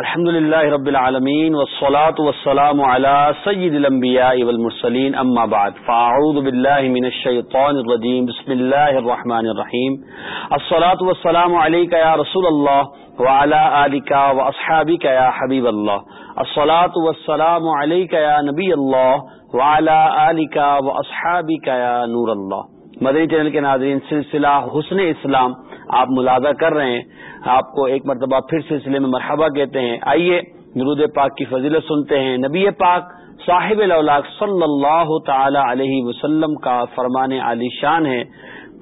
الحمد لله رب العالمين والصلاة والسلام على سيد الأنبياء والمرسلين أما بعد فأعوذ بالله من الشيطان الرجيم بسم الله الرحمن الرحيم الصلاة والسلام عليك يا رسول الله وعلى آلك وأصحابك يا حبيب الله الصلاة والسلام عليك يا نبي الله وعلى آلك وأصحابك يا نور الله مدنی چینل کے ناظرین، سلسلہ حسن اسلام آپ ملازہ کر رہے ہیں۔ آپ کو ایک مرتبہ پھر سلسلے میں مرحبا کہتے ہیں۔ آئیے نرود پاک کی فضیلت سنتے ہیں۔ نبی پاک صاحب صلی اللہ تعالی علیہ وسلم کا فرمان علی شان ہے۔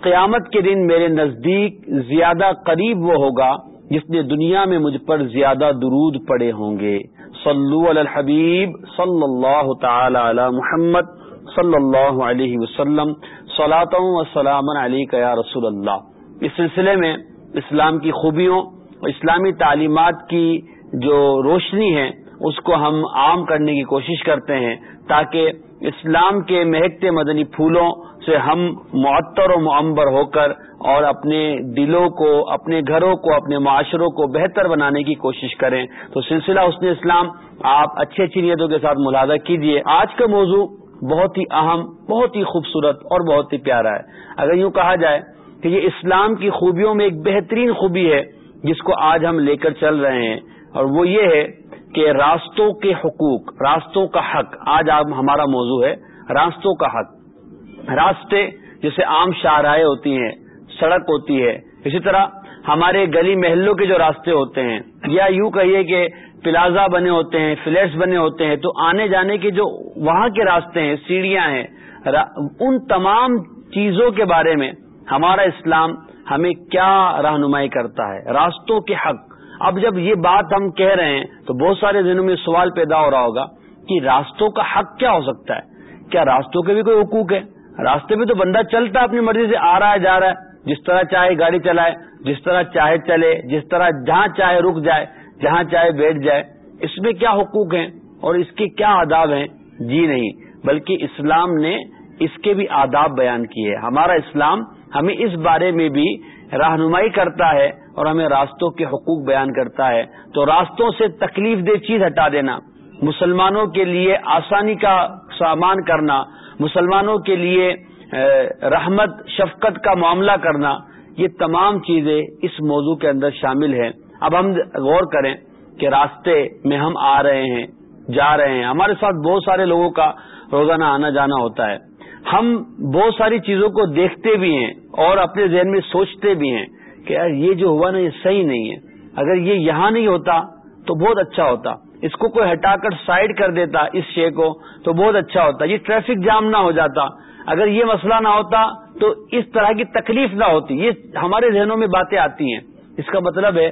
قیامت کے دن میرے نزدیک زیادہ قریب وہ ہوگا جس نے دنیا میں مجھ پر زیادہ درود پڑے ہوں گے۔ صلو علی الحبیب صلی اللہ تعالی علی محمد صلی اللہ علیہ وسلم۔ وسلام علی یا رسول اللہ۔ اس سلسلے میں اسلام کی خوبیوں اور اسلامی تعلیمات کی جو روشنی ہے، اس کو ہم عام کرنے کی کوشش کرتے ہیں تاکہ اسلام کے مہکتے مدنی پھولوں سے ہم معطر و معمبر ہو کر اور اپنے دلوں کو، اپنے گھروں کو، اپنے معاشروں کو بہتر بنانے کی کوشش کریں۔ تو سلسلہ حسن اسلام، آپ اچھی اچھی نیتوں کے ساتھ ملازہ کیجیے آج کا موضوع بہت ہی اہم، بہت ہی خوبصورت اور بہت ہی پیارا ہے۔ اگر یوں کہا جائے کہ یہ اسلام کی خوبیوں میں ایک بہترین خوبی ہے جس کو آج ہم لے کر چل رہے ہیں، اور وہ یہ ہے کہ راستوں کے حقوق، راستوں کا حق، آج آپ ہمارا موضوع ہے راستوں کا حق۔ راستے جیسے عام شاہراہیں ہوتی ہیں، سڑک ہوتی ہے، اسی طرح ہمارے گلی محلوں کے جو راستے ہوتے ہیں، یا یوں کہیے کہ پلازا بنے ہوتے ہیں، فلیٹس بنے ہوتے ہیں، تو آنے جانے کے جو وہاں کے راستے ہیں، سیڑھیاں ہیں ان تمام چیزوں کے بارے میں ہمارا اسلام ہمیں کیا رہنمائی کرتا ہے؟ راستوں کے حق۔ اب جب یہ بات ہم کہہ رہے ہیں، تو بہت سارے دنوں میں سوال پیدا ہو رہا ہوگا کہ راستوں کا حق کیا ہو سکتا ہے؟ کیا راستوں کے بھی کوئی حقوق ہے راستے میں تو بندہ چلتا ہے اپنی مرضی سے، آ رہا ہے، جا رہا ہے، جس طرح چاہے گاڑی چلائے، جس طرح چاہے چلے، جس طرح جہاں چاہے رک جائے جہاں چاہے بیٹھ جائے، اس میں کیا حقوق ہیں اور اس کے کیا آداب ہیں؟ جی نہیں، بلکہ اسلام نے اس کے بھی آداب بیان کیے ہمارا اسلام ہمیں اس بارے میں بھی رہنمائی کرتا ہے اور ہمیں راستوں کے حقوق بیان کرتا ہے۔ تو راستوں سے تکلیف دہ چیز ہٹا دینا، مسلمانوں کے لیے آسانی کا سامان کرنا، مسلمانوں کے لیے رحمت، شفقت کا معاملہ کرنا، یہ تمام چیزیں اس موضوع کے اندر شامل ہیں۔ اب ہم غور کریں کہ راستے میں ہم آ رہے ہیں، جا رہے ہیں۔ ہمارے ساتھ بہت سارے لوگوں کا روزانہ آنا جانا ہوتا ہے۔ ہم بہت ساری چیزوں کو دیکھتے بھی ہیں اور اپنے ذہن میں سوچتے بھی ہیں کہ یار یہ جو ہوا نا، یہ صحیح نہیں ہے۔ اگر یہ یہاں نہیں ہوتا تو بہت اچھا ہوتا۔ اس کو کوئی ہٹا کر سائڈ کر دیتا اس شے کو تو بہت اچھا ہوتا۔ یہ ٹریفک جام نہ ہو جاتا۔ اگر یہ مسئلہ نہ ہوتا تو اس طرح کی تکلیف نہ ہوتی۔ یہ ہمارے ذہنوں میں باتیں آتی ہیں۔ اس کا مطلب ہے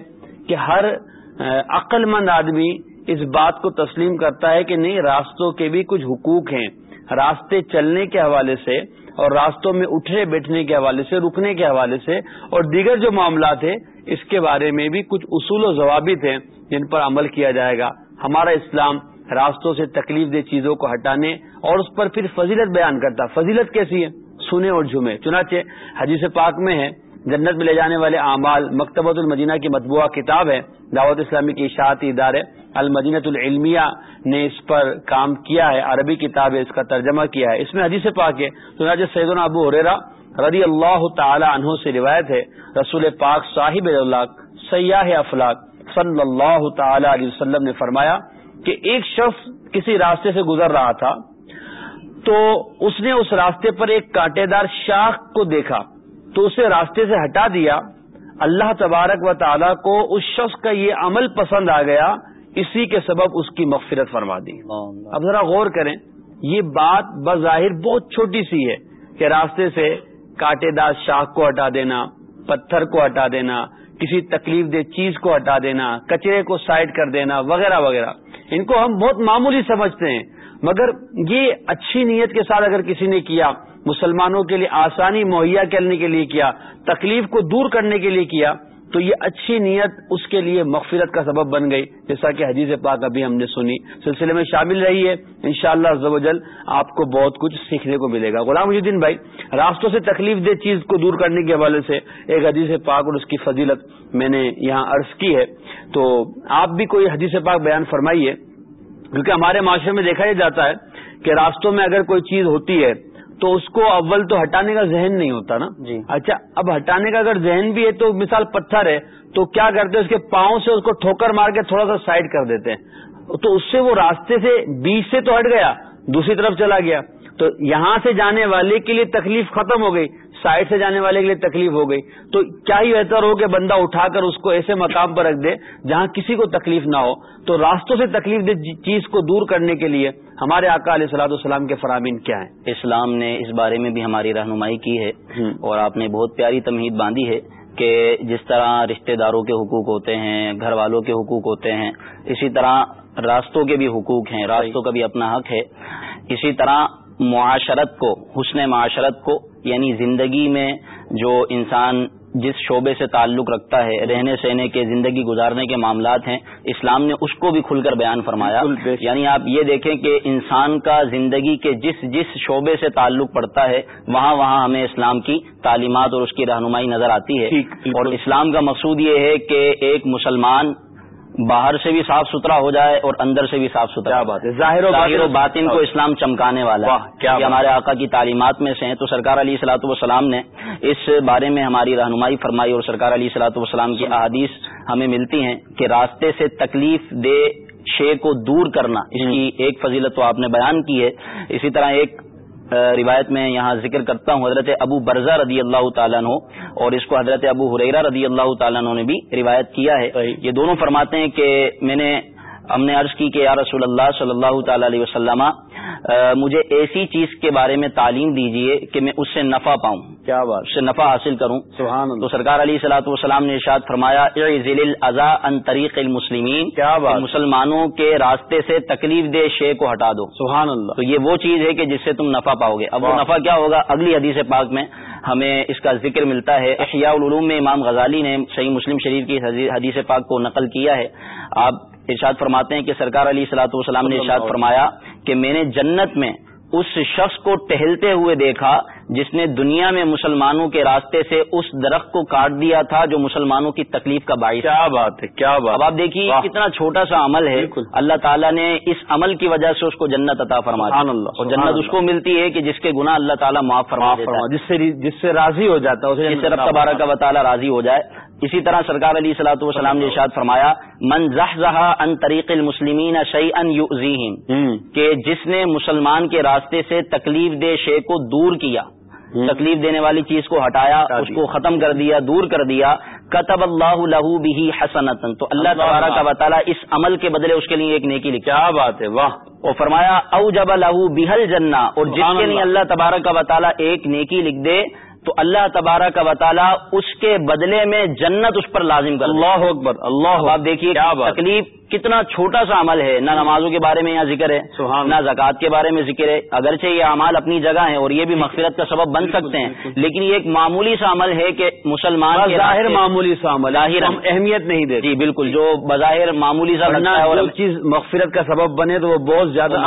کہ ہر عقل مند آدمی اس بات کو تسلیم کرتا ہے کہ نہیں، راستوں کے بھی کچھ حقوق ہیں۔ راستے چلنے کے حوالے سے اور راستوں میں اٹھنے بیٹھنے کے حوالے سے، رکنے کے حوالے سے اور دیگر جو معاملات ہیں، اس کے بارے میں بھی کچھ اصول و ضوابط ہیں جن پر عمل کیا جائے گا۔ ہمارا اسلام راستوں سے تکلیف دہ چیزوں کو ہٹانے اور اس پر پھر فضیلت بیان کرتا۔ فضیلت کیسی ہے؟ سنے اور جھومے۔ چنانچہ حدیث پاک میں ہے جنت میں لے جانے والے اعمال مکتبۃ المدینہ کی مطبوعہ کتاب ہے، دعوت اسلامی کی اشاعتی ادارے المدینت العلمیہ نے اس پر کام کیا ہے، عربی کتاب ہے، اس کا ترجمہ کیا ہے۔ اس میں حدیث پاک ہے، چنانچہ سید ابو حریرا رضی اللہ تعالی عنہ سے روایت ہے، رسول پاک صاحب اللہ سیاح افلاق صلی اللہ تعالی علیہ وسلم نے فرمایا کہ ایک شخص کسی راستے سے گزر رہا تھا تو اس نے اس راستے پر ایک کانٹے دار شاخ کو دیکھا۔ تو اسے راستے سے ہٹا دیا۔ اللہ تبارک و تعالیٰ کو اس شخص کا یہ عمل پسند آ گیا۔ اسی کے سبب اس کی مغفرت فرما دی۔ اب ذرا غور کریں یہ بات بظاہر بہت چھوٹی سی ہے کہ راستے سے کاٹے دار شاخ کو ہٹا دینا پتھر کو ہٹا دینا کسی تکلیف دہ چیز کو ہٹا دینا کچرے کو سائڈ کر دینا وغیرہ وغیرہ۔ ان کو ہم بہت معمولی سمجھتے ہیں۔ مگر یہ اچھی نیت کے ساتھ اگر کسی نے کیا مسلمانوں کے لیے آسانی مہیا کرنے کے لیے کیا، تکلیف کو دور کرنے کے لیے کیا، تو یہ اچھی نیت اس کے لیے مغفرت کا سبب بن گئی، جیسا کہ حدیث پاک ابھی ہم نے سنی۔ سلسلے میں شامل رہی ہے ان شاء اللہ آپ کو بہت کچھ سیکھنے کو ملے گا۔ غلام مجدین بھائی، راستوں سے تکلیف دہ چیز کو دور کرنے کے حوالے سے ایک حدیث پاک اور اس کی فضیلت میں نے یہاں عرض کی ہے۔ تو آپ بھی کوئی حدیث پاک بیان فرمائیے، کیونکہ ہمارے معاشرے میں دیکھا یہ جاتا ہے کہ راستوں میں اگر کوئی چیز ہوتی ہے تو اس کو اول تو ہٹانے کا ذہن نہیں ہوتا نا؟ جی۔ اچھا اب ہٹانے کا اگر ذہن بھی ہے تو مثال پتھر ہے تو کیا کرتے ہیں؟ اس کے پاؤں سے اس کو ٹھوکر مار کے تھوڑا سا سائڈ کر دیتے ہیں۔ تو اس سے وہ راستے سے بیچ سے تو ہٹ گیا دوسری طرف چلا گیا۔ تو یہاں سے جانے والے کے لیے تکلیف ختم ہو گئی۔ سائڈ سے جانے والے کے لیے تکلیف ہو گئی۔ تو کیا ہی بہتر ہو کہ بندہ اٹھا کر اس کو ایسے مقام پر رکھ دے جہاں کسی کو تکلیف نہ ہو۔ تو راستوں سے تکلیف دے چیز کو دور کرنے کے لیے ہمارے آقا علیہ صلاح السلام کے فرامین کیا ہیں؟ اسلام نے اس بارے میں بھی ہماری رہنمائی کی ہے اور آپ نے بہت پیاری تمہید باندھی ہے کہ جس طرح رشتہ داروں کے حقوق ہوتے ہیں گھر والوں کے حقوق ہوتے ہیں اسی طرح راستوں کے بھی حقوق ہیں راستوں کا بھی اپنا حق ہے۔ اسی طرح معاشرت کو حسن معاشرت کو یعنی زندگی میں جو انسان جس شعبے سے تعلق رکھتا ہے رہنے سہنے کے زندگی گزارنے کے معاملات ہیں اسلام نے اس کو بھی کھل کر بیان فرمایا۔ یعنی آپ یہ دیکھیں کہ انسان کا زندگی کے جس جس شعبے سے تعلق پڑتا ہے وہاں وہاں ہمیں اسلام کی تعلیمات اور اس کی رہنمائی نظر آتی ہے۔ اور اسلام کا مقصود یہ ہے کہ ایک مسلمان باہر سے بھی صاف ستھرا ہو جائے اور اندر سے بھی صاف ستھرا بات ہے؟ ظاہر و باطن کو اسلام چمکانے والا کیا ہمارے آقا کی تعلیمات میں سے ہیں۔ تو سرکار علی سلاۃ والسلام نے اس بارے میں ہماری رہنمائی فرمائی اور سرکار علی سلاۃ والسلام کی احادیث ہمیں ملتی ہیں کہ راستے سے تکلیف دے شے کو دور کرنا اس کی ایک فضیلت تو آپ نے بیان کی ہے۔ اسی طرح ایک روایت میں یہاں ذکر کرتا ہوں حضرت ابو برزا رضی اللہ تعالیٰ عنہ اور اس کو حضرت ابو حریرا رضی اللہ تعالیٰ عنہ نے بھی روایت کیا ہے۔ یہ دونوں فرماتے ہیں کہ میں نے ہم نے عرض کی کہ یا رسول اللہ صلی اللہ تعالی علیہ وسلم مجھے ایسی چیز کے بارے میں تعلیم دیجیے کہ میں اس سے نفع پاؤں۔ کیا بات؟ اس سے نفع حاصل کروں۔ سبحان تو سرکار علی صلاحت والسلام نے ارشاد فرمایا ضلع ازا ان طریق المسلمین۔ کیا بات؟ مسلمانوں کے راستے سے تکلیف دہ شے کو ہٹا دو۔ سبحان اللہ۔ تو یہ وہ چیز ہے کہ جس سے تم نفع پاؤ گے اب وہ نفع کیا ہوگا؟ اگلی حدیث پاک میں ہمیں اس کا ذکر ملتا ہے۔ احیاء العلوم میں امام غزالی نے صحیح مسلم شریف کی حدیث پاک کو نقل کیا ہے۔ آپ ارشاد فرماتے ہیں کہ سرکار علی سلاۃ والسلام نے ارشاد فرمایا کہ میں نے جنت میں اس شخص کو ٹہلتے ہوئے دیکھا جس نے دنیا میں مسلمانوں کے راستے سے اس درخت کو کاٹ دیا تھا جو مسلمانوں کی تکلیف کا باعث کیا بات ہے کیا بات اب آپ دیکھیے کتنا چھوٹا سا عمل ہے۔ اللہ تعالیٰ نے اس عمل کی وجہ سے اس کو جنت عطا فرما اللہ اور جنت اس کو ملتی ہے کہ جس کے گناہ اللہ تعالیٰ معاف فرما جس سے جس سے راضی ہو جاتا ہے جس سے رب تبارہ کا تعالیٰ راضی ہو جائے۔ اسی طرح سرکار علی صلاح والسلام نے ارشاد فرمایا من زحزہ ان طریق المسلمین شعی ان کہ جس نے مسلمان کے راستے سے تکلیف دہ شے کو دور کیا تکلیف دینے والی چیز کو ہٹایا اس کو ختم کر دیا دور کر دیا کتب اللہ لہو بھی حسنتن تو اللہ تعالیٰ۔ کا بطالہ اس عمل کے بدلے اس کے لیے ایک نیکی لکھی۔ کیا بات ہے واہ۔ اور فرمایا او جب لہو بحل جنا اور جس کے لیے اللہ۔ تبارک کا بطالہ ایک نیکی لکھ دے تو اللہ تبارہ کا وطالعہ اس کے بدلے میں جنت اس پر لازم کر اللہ اکبر اللہ آپ دیکھیے تکلیف کتنا چھوٹا سا عمل ہے نہ نمازوں کے بارے میں یہاں ذکر ہے نہ زکوٰۃ کے بارے میں ذکر ہے۔ اگرچہ یہ اعمال اپنی جگہ ہیں اور یہ بھی مغفرت کا سبب بن سکتے ہیں لیکن یہ ایک معمولی سا عمل ہے کہ مسلمان ظاہر معمولی سا عمل ظاہر ہم اہمیت نہیں دے جی بالکل۔ جو بظاہر معمولی سا بننا ہے اور چیز مغفرت کا سبب بنے تو وہ بہت زیادہ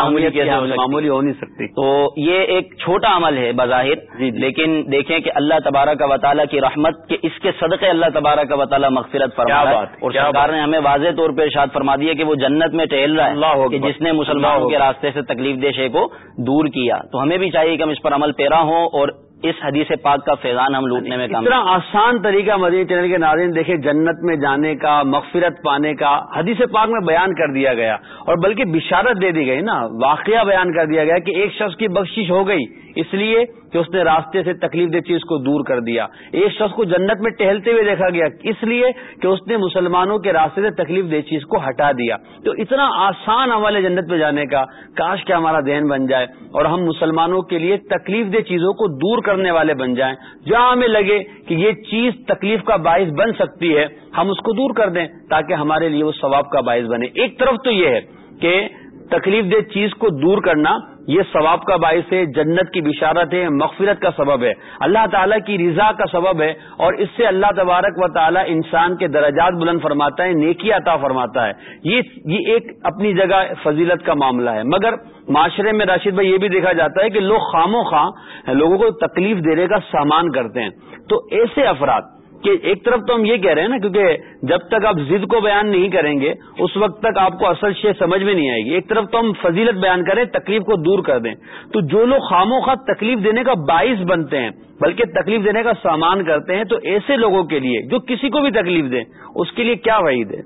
معمولی ہو نہیں سکتی۔ تو یہ ایک چھوٹا عمل ہے بظاہر۔ جی، جی۔ لیکن دیکھیں کہ اللہ تبارہ کا وطالعہ کی رحمت کے اس کے صدقے اللہ تبارہ کا وطالعہ مغفرت فرما اور سرکار نے ہمیں واضح طور پہ ارشاد فرما دیا کہ وہ جنت میں ٹہل رہا ہے کہ جس نے مسلمانوں کے راستے سے تکلیف دہ شے کو دور کیا تو ہمیں بھی چاہیے کہ ہم اس پر عمل پیرا ہوں اور اس حدیث پاک کا فیضان ہم لوٹنے میں اتنا آسان طریقہ مدنی چینل کے ناظرین دیکھیں جنت میں جانے کا مغفرت پانے کا حدیث پاک میں بیان کر دیا گیا۔ اور بلکہ بشارت دے دی گئی نا واقعہ بیان کر دیا گیا کہ ایک شخص کی بخشش ہو گئی اس لیے کہ اس نے راستے سے تکلیف دہ چیز کو دور کر دیا۔ ایک شخص کو جنت میں ٹہلتے ہوئے دیکھا گیا۔ اس لیے کہ اس نے مسلمانوں کے راستے سے تکلیف دہ چیز کو ہٹا دیا۔ تو اتنا آسان عمل ہے جنت میں جانے کا کاش کہ ہمارا ذہن بن جائے اور ہم مسلمانوں کے لیے تکلیف دہ چیزوں کو دور کرنے والے بن جائیں۔ جہاں ہمیں لگے کہ یہ چیز تکلیف کا باعث بن سکتی ہے، ہم اس کو دور کر دیں تاکہ ہمارے لیے وہ ثواب کا باعث بنے۔ ایک طرف تو یہ ہے کہ تکلیف دہ چیز کو دور کرنا یہ ثواب کا باعث ہے، جنت کی بشارت ہے، مغفرت کا سبب ہے۔ اللہ تعالیٰ کی رضا کا سبب ہے اور اس سے اللہ تبارک و تعالیٰ انسان کے درجات بلند فرماتا ہے، نیکی عطا فرماتا ہے۔ یہ ایک اپنی جگہ فضیلت کا معاملہ ہے۔ مگر معاشرے میں راشد بھائی یہ بھی دیکھا جاتا ہے کہ لوگ خام و خواہ لوگوں کو تکلیف دینے کا سامان کرتے ہیں۔ تو ایسے افراد کہ ایک طرف تو ہم یہ کہہ رہے ہیں نا کیونکہ جب تک آپ ضد کو بیان نہیں کریں گے اس وقت تک آپ کو اصل شے سمجھ میں نہیں آئے گی۔ ایک طرف تو ہم فضیلت بیان کریں تکلیف کو دور کر دیں۔ تو جو لوگ خاموں خواہ تکلیف دینے کا باعث بنتے ہیں بلکہ تکلیف دینے کا سامان کرتے ہیں تو ایسے لوگوں کے لیے جو کسی کو بھی تکلیف دیں اس کے لیے کیا وعید ہے؟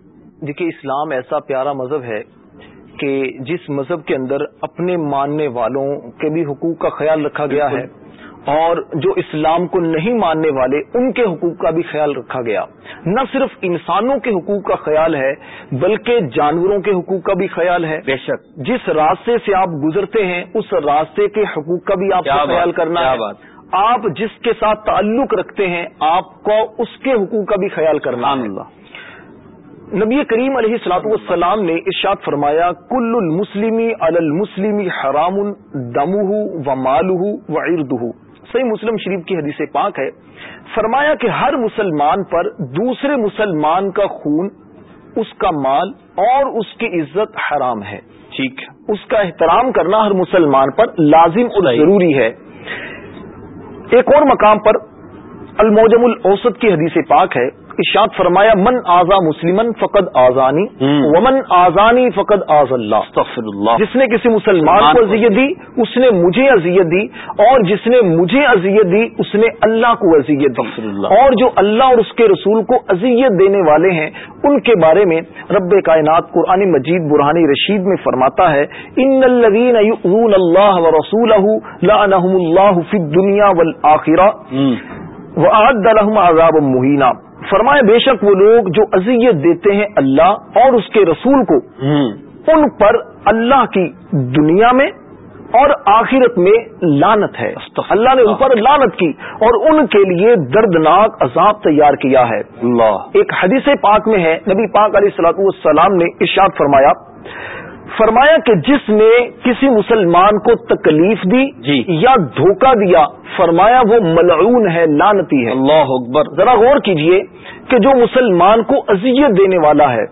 دیکھیے اسلام ایسا پیارا مذہب ہے کہ جس مذہب کے اندر اپنے ماننے والوں کے بھی حقوق کا خیال رکھا گیا ہے۔ اور جو اسلام کو نہیں ماننے والے ان کے حقوق کا بھی خیال رکھا گیا۔ نہ صرف انسانوں کے حقوق کا خیال ہے بلکہ جانوروں کے حقوق کا بھی خیال ہے۔ بے شک۔ جس راستے سے آپ گزرتے ہیں اس راستے کے حقوق کا بھی آپ کو خیال کرنا ہے۔ بات۔ آپ جس کے ساتھ تعلق رکھتے ہیں آپ کو اس کے حقوق کا بھی خیال کرنا اللہ۔ نبی کریم علیہ السلاط والسلام نے ارشاد فرمایا کل المسلمی المسلمی حرام دمہ و مالہ و اردہ صحیح مسلم شریف کی حدیث پاک ہے فرمایا کہ ہر مسلمان پر دوسرے مسلمان کا خون اس کا مال اور اس کی عزت حرام ہے۔ ٹھیک اس کا احترام کرنا ہر مسلمان پر لازم اور ضروری ہے۔ ایک اور مقام پر الموجم الاوسط کی حدیث پاک ہے ارشاد فرمایا من آزا مسلمن فقد آزانی ومن آزانی فقد آز اللہ۔ جس نے کسی مسلمان کو اذیت دی اس نے مجھے اذیت دی اور جس نے مجھے اذیت دی اس نے اللہ کو اذیت دی۔ اور جو اللہ اور اس کے رسول کو اذیت دینے والے ہیں ان کے بارے میں رب کائنات قرآن مجید برہانی رشید میں فرماتا ہے ان الذین یؤذون اللہ و رسولہ لعنہم اللہ فی الدنیا والآخرہ وعد لهم عذاب مہینہ فرمائے بے شک وہ لوگ جو اذیت دیتے ہیں اللہ اور اس کے رسول کو ان پر اللہ کی دنیا میں اور آخرت میں لانت ہے۔ اللہ نے ان پر لانت کی اور ان کے لیے دردناک عذاب تیار کیا ہے۔ اللہ۔ ایک حدیث پاک میں ہے نبی پاک علیہ السلاط والسلام نے ارشاد فرمایا فرمایا کہ جس نے کسی مسلمان کو تکلیف دی جی۔ یا دھوکہ دیا فرمایا وہ ملعون ہے لانتی ہے۔ اللہ اکبر۔ ذرا غور کیجیے کہ جو مسلمان کو اذیت دینے والا ہے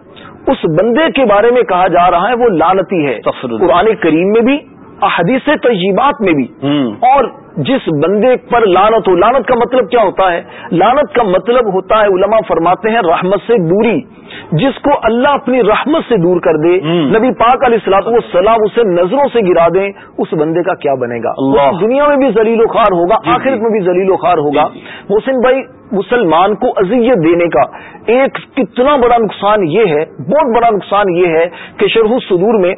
اس بندے کے بارے میں کہا جا رہا ہے وہ لانتی ہے۔ قرآن کریم میں بھی احادیث تجیبات میں بھی۔ اور جس بندے پر لانت ہو لانت کا مطلب کیا ہوتا ہے؟ لانت کا مطلب ہوتا ہے علماء فرماتے ہیں رحمت سے دوری۔ جس کو اللہ اپنی رحمت سے دور کر دے نبی پاک علیہ السلاط وہ سلام اسے نظروں سے گرا دیں اس بندے کا کیا بنے گا؟ اللہ۔ دنیا میں بھی ذلیل و خوار ہوگا جی، جی۔ میں بھی ذلیل و خوار ہوگا۔ جی، محسن بھائی مسلمان کو اذیت دینے کا ایک کتنا بڑا نقصان یہ ہے بہت بڑا نقصان یہ ہے کہ شرح صدور میں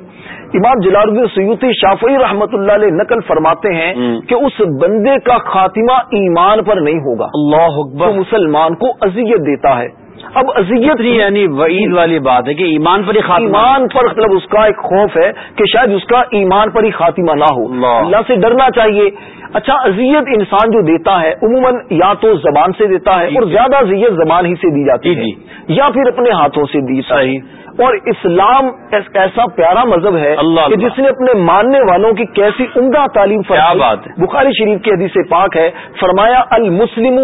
امام جلال الدین سیوتی شافعی رحمت اللہ علیہ نقل فرماتے ہیں کہ اس بندے کا خاتمہ ایمان پر نہیں ہوگا۔ اللہ مسلمان کو اذیت دیتا ہے۔ اب اذیت ہی یعنی وعید والی بات ہے کہ ایمان پر ہی ایمان پر مطلب اس کا ایک خوف ہے کہ شاید اس کا ایمان پر ہی خاتمہ نہ ہو۔ اللہ۔ سے ڈرنا چاہیے۔ اچھا اذیت انسان جو دیتا ہے عموماً یا تو زبان سے دیتا ہے جی، اور جی۔ زیادہ اذیت زبان ہی سے دی جاتی ہے۔ جی، یا پھر اپنے ہاتھوں سے دی۔ اور اسلام ایسا پیارا مذہب ہے اللہ کہ جس نے اپنے ماننے والوں کی کیسی عمدہ تعلیم بات ہے۔ بخاری شریف کی حدیث پاک ہے فرمایا المسلم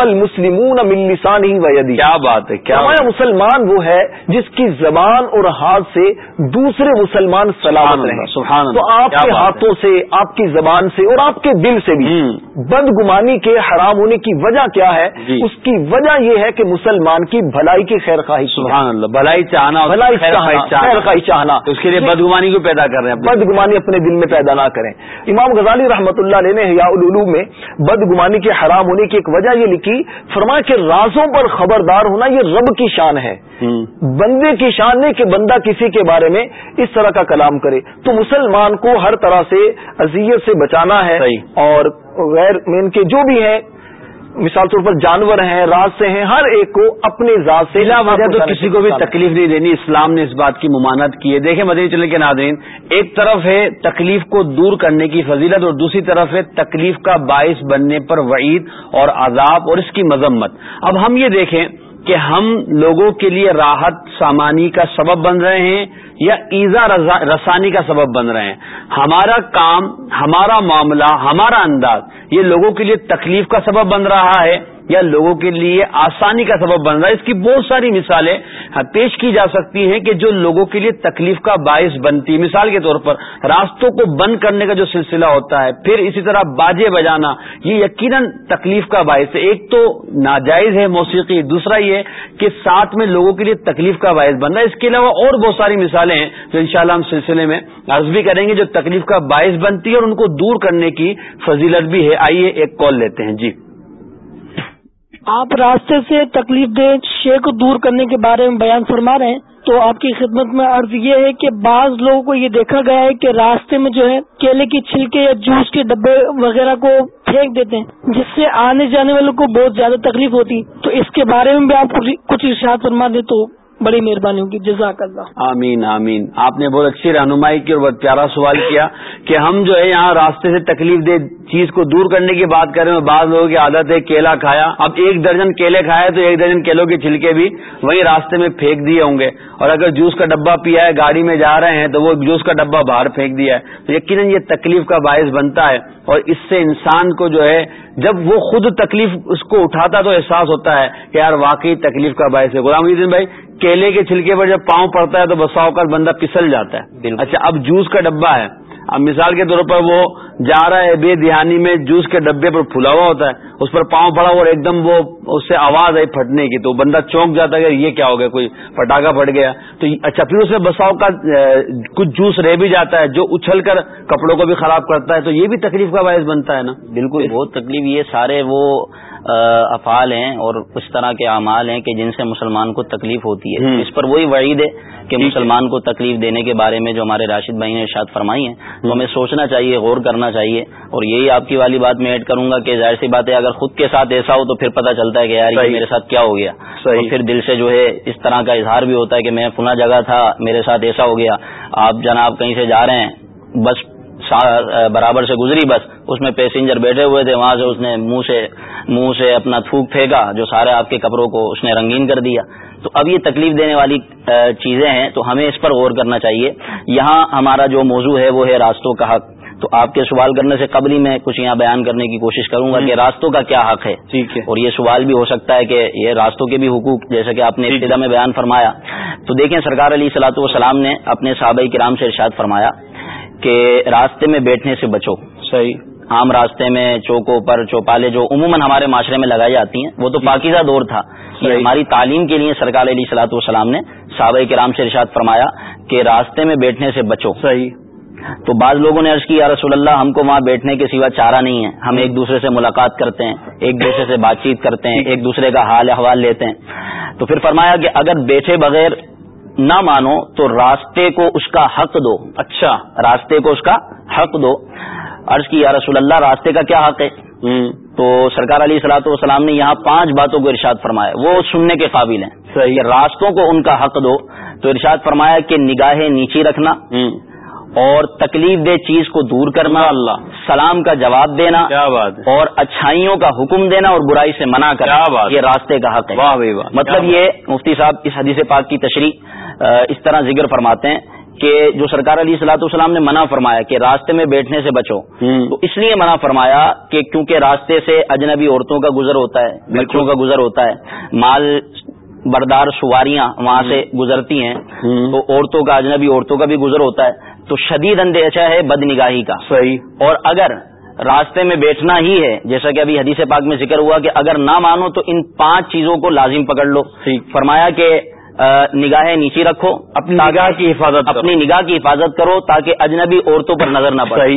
المسلم ملسان ہی ویدی کیا بات ہے کیا مسلمان وہ ہے جس کی زبان اور ہاتھ سے دوسرے مسلمان سلامت رہے تو آپ کے ہاتھوں سے آپ کی زبان سے اور آپ کے دل سے بھی بد گمانی کے حرام ہونے کی وجہ کیا ہے؟ جی۔ اس کی وجہ یہ ہے کہ مسلمان کی بھلائی کی خیر خواہش بھلائی چاہنا خیر چاہنا اس کے لیے بدگمانی کو پیدا کر رہے ہیں بدگمانی اپنے دل میں پیدا نہ کریں۔ امام غزالی رحمۃ اللہ علیہ نے حیا العلوم میں بدگمانی کے حرام ہونے کی ایک وجہ یہ لکھی فرمایا کہ رازوں پر خبردار ہونا یہ رب کی شان ہے۔ بندے کی شان نہیں کہ بندہ کسی کے بارے میں اس طرح کا کلام کرے۔ تو مسلمان کو ہر طرح سے اذیت سے بچانا ہے اور غیر مین کے جو بھی ہیں مثال طور پر جانور ہیں راز سے ہیں ہر ایک کو اپنے ذات سے وجہ تو کسی کو بھی تکلیف نہیں دینی۔ اسلام نے اس بات کی ممانت کی ہے۔ دیکھیں مدنی چلے کے ناظرین ایک طرف ہے تکلیف کو دور کرنے کی فضیلت اور دوسری طرف ہے تکلیف کا باعث بننے پر وعید اور عذاب اور اس کی مذمت۔ اب ہم یہ دیکھیں کہ ہم لوگوں کے لیے راحت، سامانی کا سبب بن رہے ہیں یا ایزا رسانی کا سبب بن رہے ہیں۔ ہمارا کام، ہمارا معاملہ، ہمارا انداز، یہ لوگوں کے لیے تکلیف کا سبب بن رہا ہے۔ یا لوگوں کے لیے آسانی کا سبب بن رہا ہے۔ اس کی بہت ساری مثالیں پیش کی جا سکتی ہیں کہ جو لوگوں کے لیے تکلیف کا باعث بنتی ہے مثال کے طور پر راستوں کو بند کرنے کا جو سلسلہ ہوتا ہے، پھر اسی طرح باجے بجانا، یہ یقیناً تکلیف کا باعث ہے۔ ایک تو ناجائز ہے موسیقی، دوسرا یہ کہ ساتھ میں لوگوں کے لیے تکلیف کا باعث بن رہا ہے۔ اس کے علاوہ اور بہت ساری مثالیں ہیں جو انشاءاللہ ہم سلسلے میں عرض بھی کریں گے، جو تکلیف کا باعث بنتی ہے اور ان کو دور کرنے کی فضیلت بھی ہے۔ آئیے ایک کال لیتے ہیں۔ جی۔ آپ راستے سے تکلیف دہ شے کو دور کرنے کے بارے میں بیان فرما رہے ہیں۔ تو آپ کی خدمت میں عرض یہ ہے کہ بعض لوگوں کو یہ دیکھا گیا ہے کہ راستے میں جو ہے کیلے کی چھلکے یا جوس کے ڈبے وغیرہ کو پھینک دیتے ہیں، جس سے آنے جانے والوں کو بہت زیادہ تکلیف ہوتی۔ تو اس کے بارے میں بھی آپ کچھ ارشاد فرما دیں تو بڑی مہربانی ہوگی، جزاک اللہ۔ آمین آمین۔ آپ نے بہت اچھی رہنمائی کی اور بہت پیارا سوال کیا کہ ہم جو ہے یہاں راستے سے تکلیف دے چیز کو دور کرنے کی بات کریں بعض لوگوں کی عادت ہے کیلا کھایا۔ اب ایک درجن کیلے کھایا تو ایک درجن کیلوں کے چھلکے بھی وہی راستے میں پھینک دیے ہوں گے۔ اور اگر جوس کا ڈبہ پیا ہے، گاڑی میں جا رہے ہیں تو وہ جوس کا ڈبہ باہر پھینک دیا ہے۔ تو یقیناً یہ تکلیف کا باعث بنتا ہے اور اس سے انسان کو جو ہے، جب وہ خود تکلیف اس کو اٹھاتا تو احساس ہوتا ہے کہ یار واقعی تکلیف کا باعث ہے۔ غلام الدین بھائی کیلے کے چھلکے پر جب پاؤں پڑتا ہے تو بساؤ کا بندہ پسل جاتا ہے۔ اچھا اب جوس کا ڈبہ ہے۔ اب مثال کے طور پر وہ جا رہا ہے بے دہانی میں جوس کے ڈبے پر پھلا ہوا ہوتا ہے۔ اس پر پاؤں پڑا اور ایک دم وہ اس سے آواز آئی پھٹنے کی۔ تو بندہ چونک جاتا ہے کہ یہ کیا ہو گیا؟ کوئی پٹاخا پھٹ گیا۔ تو اچھا پھر اس میں بساؤ کا کچھ جوس رہ بھی جاتا ہے جو اچھل کر کپڑوں کو بھی خراب کرتا ہے۔ تو یہ بھی تکلیف کا باعث بنتا ہے نا؟ بالکل بہت تکلیف۔ یہ سارے وہ افعال ہیں اور اس طرح کے اعمال ہیں کہ جن سے مسلمان کو تکلیف ہوتی ہے۔ اس پر وہی وعید ہے کہ مسلمان کو تکلیف دینے کے بارے میں جو ہمارے راشد بھائی نے ارشاد فرمائی ہیں تو ہمیں سوچنا چاہیے غور کرنا چاہیے۔ اور یہی آپ کی والی بات میں ایڈ کروں گا کہ ظاہر سی بات ہے اگر خود کے ساتھ ایسا ہو تو پھر پتہ چلتا ہے کہ یار یہ میرے ساتھ کیا ہو گیا۔ پھر دل سے جو ہے اس طرح کا اظہار بھی ہوتا ہے کہ میں فنا جگہ تھا میرے ساتھ ایسا ہو گیا۔ آپ جناب کہیں سے جا رہے ہیں بس برابر سے گزری بس۔ اس میں پیسنجر بیٹھے ہوئے تھے وہاں سے اس نے منہ سے منہ سے اپنا تھوک پھینکا جو سارے آپ کے کپڑوں کو اس نے رنگین کر دیا۔ تو اب یہ تکلیف دینے والی چیزیں ہیں تو ہمیں اس پر غور کرنا چاہیے۔ یہاں ہمارا جو موضوع ہے وہ ہے راستوں کا حق۔ تو آپ کے سوال کرنے سے قبل ہی میں کچھ یہاں بیان کرنے کی کوشش کروں گا کہ راستوں کا کیا حق ہے۔ ٹھیک ہے۔ اور یہ سوال بھی ہو سکتا ہے کہ یہ راستوں کے بھی حقوق جیسے کہ آپ نے ابتدا میں بیان فرمایا۔ تو دیکھیں سرکار علی صلاح والسلام نے اپنے صحابہ کرام سے ارشاد فرمایا کہ راستے میں بیٹھنے سے بچو۔ صحیح۔ عام راستے میں چوکوں پر چوپالے جو عموماً ہمارے معاشرے میں لگائی جاتی ہیں وہ تو پاکیزہ دور تھا۔ ہماری تعلیم کے لیے سرکار علیہ سلاۃ والسلام نے صحابہ کرام سے ارشاد فرمایا کہ راستے میں بیٹھنے سے بچو۔ صحیح۔ تو بعض لوگوں نے عرض کی یا رسول اللہ ہم کو وہاں بیٹھنے کے سوا چارہ نہیں ہے۔ ہم ایک دوسرے سے ملاقات کرتے ہیں ایک دوسرے سے بات چیت کرتے ہیں ایک دوسرے کا حال احوال لیتے ہیں۔ تو پھر فرمایا کہ اگر بیٹھے بغیر نہ مانو تو راستے کو اس کا حق دو۔ اچھا۔ راستے کو اس کا حق دو۔ عرض کی یا رسول اللہ راستے کا کیا حق ہے؟ تو سرکار علی سلاۃ والسلام نے یہاں پانچ باتوں کو ارشاد فرمایا۔ وہ سننے کے قابل ہیں صحیح۔ راستوں کو ان کا حق دو۔ تو ارشاد فرمایا کہ نگاہیں نیچی رکھنا۔ اور تکلیف دہ چیز کو دور کرنا اللہ۔ سلام کا جواب دینا کیا بات اور اچھائیوں کا حکم دینا اور برائی سے منع کرنا۔ کیا بات یہ راستے کا حق ہے۔ واہ واہ۔ مطلب یہ مفتی صاحب اس حدیث پاک کی تشریح اس طرح ذکر فرماتے ہیں کہ جو سرکار علی صلاح والسلام نے منع فرمایا کہ راستے میں بیٹھنے سے بچو تو اس لیے منع فرمایا کہ کیونکہ راستے سے اجنبی عورتوں کا گزر ہوتا ہے بچوں کا گزر ہوتا ہے مال بردار سواریاں وہاں سے گزرتی ہیں تو عورتوں کا اجنبی عورتوں کا بھی گزر ہوتا ہے۔ تو شدید اندیشہ ہے بد نگاہی کا۔ صحیح۔ اور اگر راستے میں بیٹھنا ہی ہے جیسا کہ ابھی حدیث پاک میں ذکر ہوا کہ اگر نہ مانو تو ان پانچ چیزوں کو لازم پکڑ لو۔ فرمایا کہ نگاہیں نیچی رکھو اپنی نگاہ کی حفاظت اپنی نگاہ کی حفاظت کرو تاکہ اجنبی عورتوں پر نظر نہ پڑے۔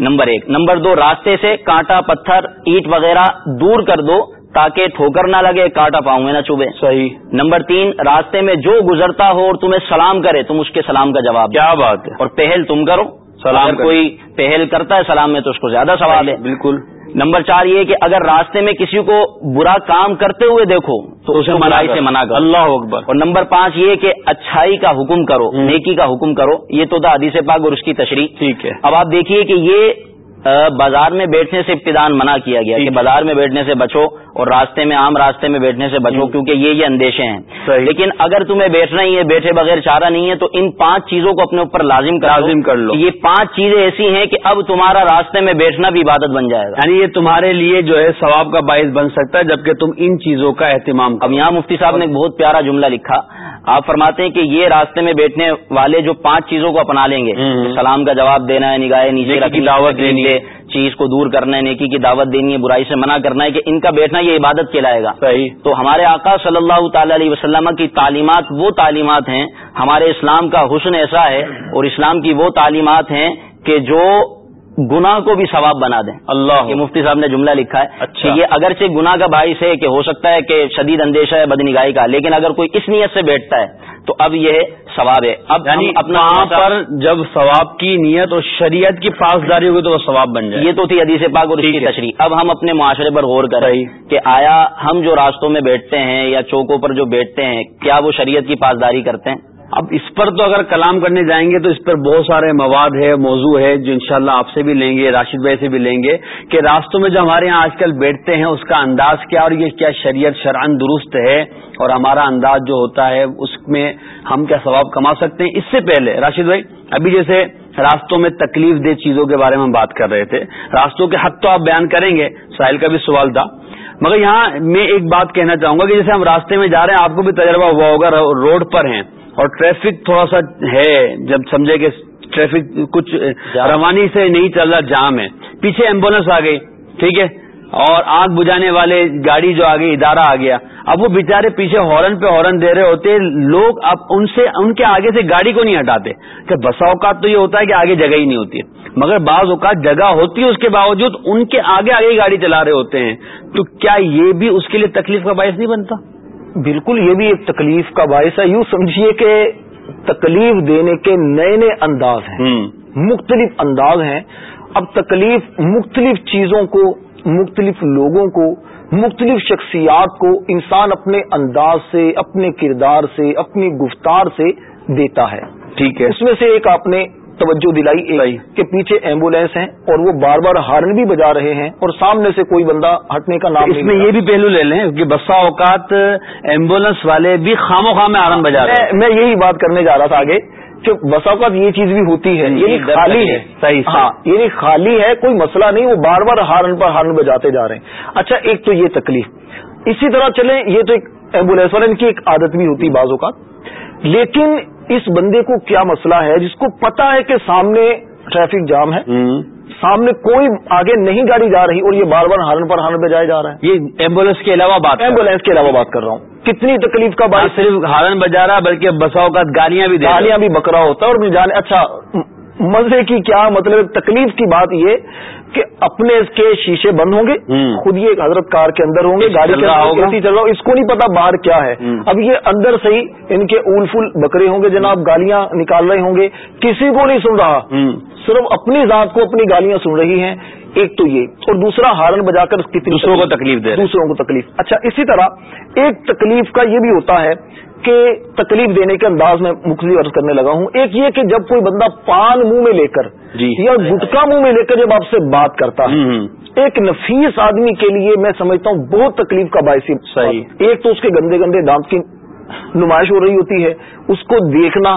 نمبر ایک۔ نمبر دو راستے سے کانٹا پتھر اینٹ وغیرہ دور کر دو۔ تاکہ ٹھوکر نہ لگے کاٹا پاؤں میں نہ چوبے۔ صحیح۔ نمبر تین راستے میں جو گزرتا ہو اور تمہیں سلام کرے تم اس کے سلام کا جواب کیا بات ہے؟ اور پہل تم کرو۔ سلام کوئی پہل کرتا ہے سلام میں تو اس کو زیادہ سوال ہے۔ بالکل۔ نمبر چار یہ کہ اگر راستے میں کسی کو برا کام کرتے ہوئے دیکھو تو اسے منائی سے منع کرو اللہ اکبر۔ اور نمبر پانچ یہ کہ اچھائی کا حکم کرو نیکی کا حکم کرو۔ یہ تو تھا حدیث پاک اور اس کی تشریح۔ ٹھیک ہے۔ اب آپ دیکھیے کہ یہ بازار میں بیٹھنے سے ابتدان منع کیا گیا کہ بازار میں بیٹھنے سے بچو اور راستے میں عام راستے میں بیٹھنے سے بچو کیونکہ یہ یہ اندیشے ہیں۔ لیکن اگر تمہیں بیٹھنا ہی ہے بیٹھے بغیر چارہ نہیں ہے تو ان پانچ چیزوں کو اپنے اوپر لازم کر لازم کر لو۔ یہ پانچ چیزیں ایسی ہیں کہ اب تمہارا راستے میں بیٹھنا بھی عبادت بن جائے گا۔ یعنی یہ تمہارے لیے جو ہے ثواب کا باعث بن سکتا ہے جبکہ تم ان چیزوں کا اہتمام اب یہاں مفتی صاحب نے ایک بہت پیارا جملہ لکھا۔ آپ فرماتے ہیں کہ یہ راستے میں بیٹھنے والے جو پانچ چیزوں کو اپنا لیں گے سلام کا جواب دینا ہے نگاہ نیچے کی دعوت دینی ہے۔ چیز کو دور کرنا ہے نیکی کی دعوت دینی ہے برائی سے منع کرنا ہے کہ ان کا بیٹھنا یہ عبادت کہلائے گا۔ تو ہمارے آقا صلی اللہ تعالی علیہ وسلم کی تعلیمات وہ تعلیمات ہیں ہمارے اسلام کا حسن ایسا ہے اور اسلام کی وہ تعلیمات ہیں کہ جو گناہ کو بھی ثواب بنا دیں۔ اللہ۔ یہ مفتی صاحب نے جملہ لکھا ہے اچھا۔ کہ یہ اگرچہ گناہ کا باعث ہے کہ ہو سکتا ہے کہ شدید اندیشہ ہے بدنگاہی کا لیکن اگر کوئی اس نیت سے بیٹھتا ہے تو اب یہ ثواب ہے۔ اب یعنی اپنا پر جب ثواب کی نیت اور شریعت کی پاسداری ہوگی تو وہ ثواب بن جائے۔ یہ تو تھی حدیث پاک اور اس کی تشریح۔ اب ہم اپنے معاشرے پر غور کریں کہ آیا ہم جو راستوں میں بیٹھتے ہیں یا چوکوں پر جو بیٹھتے ہیں کیا وہ شریعت کی پاسداری کرتے ہیں؟ اب اس پر تو اگر کلام کرنے جائیں گے تو اس پر بہت سارے مواد ہے، موضوع ہے، جو انشاءاللہ آپ سے بھی لیں گے، راشد بھائی سے بھی لیں گے کہ راستوں میں جو ہمارے یہاں آج کل بیٹھتے ہیں، اس کا انداز کیا اور یہ کیا شریعت شرعن درست ہے اور ہمارا انداز جو ہوتا ہے، اس میں ہم کیا ثواب کما سکتے ہیں؟ اس سے پہلے، راشد بھائی، ابھی جیسے راستوں میں تکلیف دہ چیزوں کے بارے میں ہم بات کر رہے تھے، راستوں کے حق تو آپ بیان کریں گے، ساحل کا بھی سوال تھا۔ مگر یہاں میں ایک بات کہنا چاہوں گا کہ جیسے ہم راستے میں جا رہے ہیں، آپ کو بھی تجربہ ہوا ہوگا روڈ پر ہیں۔ اور ٹریفک تھوڑا سا ہے جب سمجھے کہ ٹریفک کچھ روانی سے نہیں چل رہا جام ہے۔ پیچھے ایمبولینس آ گئی ٹھیک ہے۔ اور آگ بجھانے والے گاڑی جو آ گئی ادارہ آ گیا۔ اب وہ بےچارے پیچھے ہارن پہ ہارن دے رہے ہوتے لوگ اب ان سے ان کے آگے سے گاڑی کو نہیں ہٹاتے۔ کہ بسا اوقات تو یہ ہوتا ہے کہ آگے جگہ ہی نہیں ہوتی۔ مگر بعض اوقات جگہ ہوتی ہے اس کے باوجود ان کے آگے آگے گاڑی چلا رہے ہوتے ہیں۔ تو کیا یہ بھی اس کے لیے تکلیف کا باعث نہیں بنتا؟ بالکل یہ بھی ایک تکلیف کا باعث ہے یوں سمجھیے کہ تکلیف دینے کے نئے نئے انداز ہیں مختلف انداز ہیں۔ اب تکلیف مختلف چیزوں کو مختلف لوگوں کو مختلف شخصیات کو انسان اپنے انداز سے اپنے کردار سے اپنی گفتار سے دیتا ہے۔ ٹھیک ہے۔ اس میں سے ایک آپ نے توجہ دلائی کہ پیچھے ایمبولینس ہیں اور وہ بار بار ہارن بھی بجا رہے ہیں اور سامنے سے کوئی بندہ ہٹنے کا نام اس میں یہ بھی پہلو لے لیں کہ بسا اوقات ایمبولینس والے بھی خامو خام میں ہارن بجا رہے ہیں۔ میں یہی بات کرنے جا رہا تھا آگے کہ بسا اوقات یہ چیز بھی ہوتی ہے یعنی خالی ہے۔ صحیح ہاں یعنی خالی ہے کوئی مسئلہ نہیں وہ بار بار ہارن پر ہارن بجاتے جا رہے ہیں۔ اچھا ایک تو یہ تکلیف۔ اسی طرح چلیں یہ تو ایک ایمبولینس والے کی ایک عادت بھی ہوتی بعض اوقات۔ لیکن اس بندے کو کیا مسئلہ ہے جس کو پتا ہے کہ سامنے ٹریفک جام ہے؟ سامنے کوئی آگے نہیں گاڑی جا رہی اور یہ بار بار ہارن پر ہارن پہ جایا جا رہا ہے۔ یہ ایمبولینس کے علاوہ بات ایمبولینس کے علاوہ بات کر رہا ہوں۔ کتنی تکلیف کا بات صرف ہارن بجا رہا بلکہ بسا اوقات گالیاں بھی گالیاں بھی بکرا ہوتا ہے اور جانے اچھا مزے کی کیا مطلب تکلیف کی بات یہ کہ اپنے اس کے شیشے بند ہوں گے خود ہی ایک حضرت کار کے اندر ہوں گے گاڑی کے اندر چل رہا اس کو نہیں پتا باہر کیا ہے۔ اب یہ اندر سے ہی ان کے اول فل بکرے ہوں گے جناب گالیاں نکال رہے ہوں گے۔ کسی کو نہیں سن رہا۔ صرف اپنی ذات کو اپنی گالیاں سن رہی ہیں۔ ایک تو یہ۔ اور دوسرا ہارن بجا کر دوسروں کو تکلیف۔ دے دوسروں کو تکلیف۔ اچھا اسی طرح ایک تکلیف کا یہ بھی ہوتا ہے کہ تکلیف دینے کے انداز میں مختلف عرض کرنے لگا ہوں۔ ایک یہ کہ جب کوئی بندہ پان منہ میں لے کر جی۔ یا گٹکا منہ میں لے کر جب آپ سے بات کرتا ہے ایک نفیس آدمی کے لیے میں سمجھتا ہوں بہت تکلیف کا باعث صحیح۔ ایک تو اس کے گندے گندے دانت کی نمائش ہو رہی ہوتی ہے اس کو دیکھنا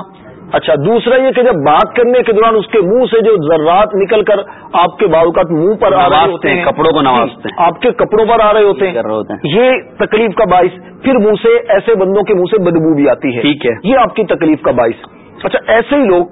اچھا دوسرا یہ کہ جب بات کرنے کے دوران اس کے منہ سے جو ذرات نکل کر آپ کے باوقات منہ پر آ رہے ہوتے ہیں کپڑوں کو نوازتے ہیں۔ آپ کے کپڑوں پر آ رہے ہوتے ہیں یہ تکلیف کا باعث پھر منہ سے ایسے بندوں کے منہ سے بدبو بھی آتی ہے۔ ٹھیک ہے۔ یہ آپ کی تکلیف کا باعث۔ اچھا ایسے ہی لوگ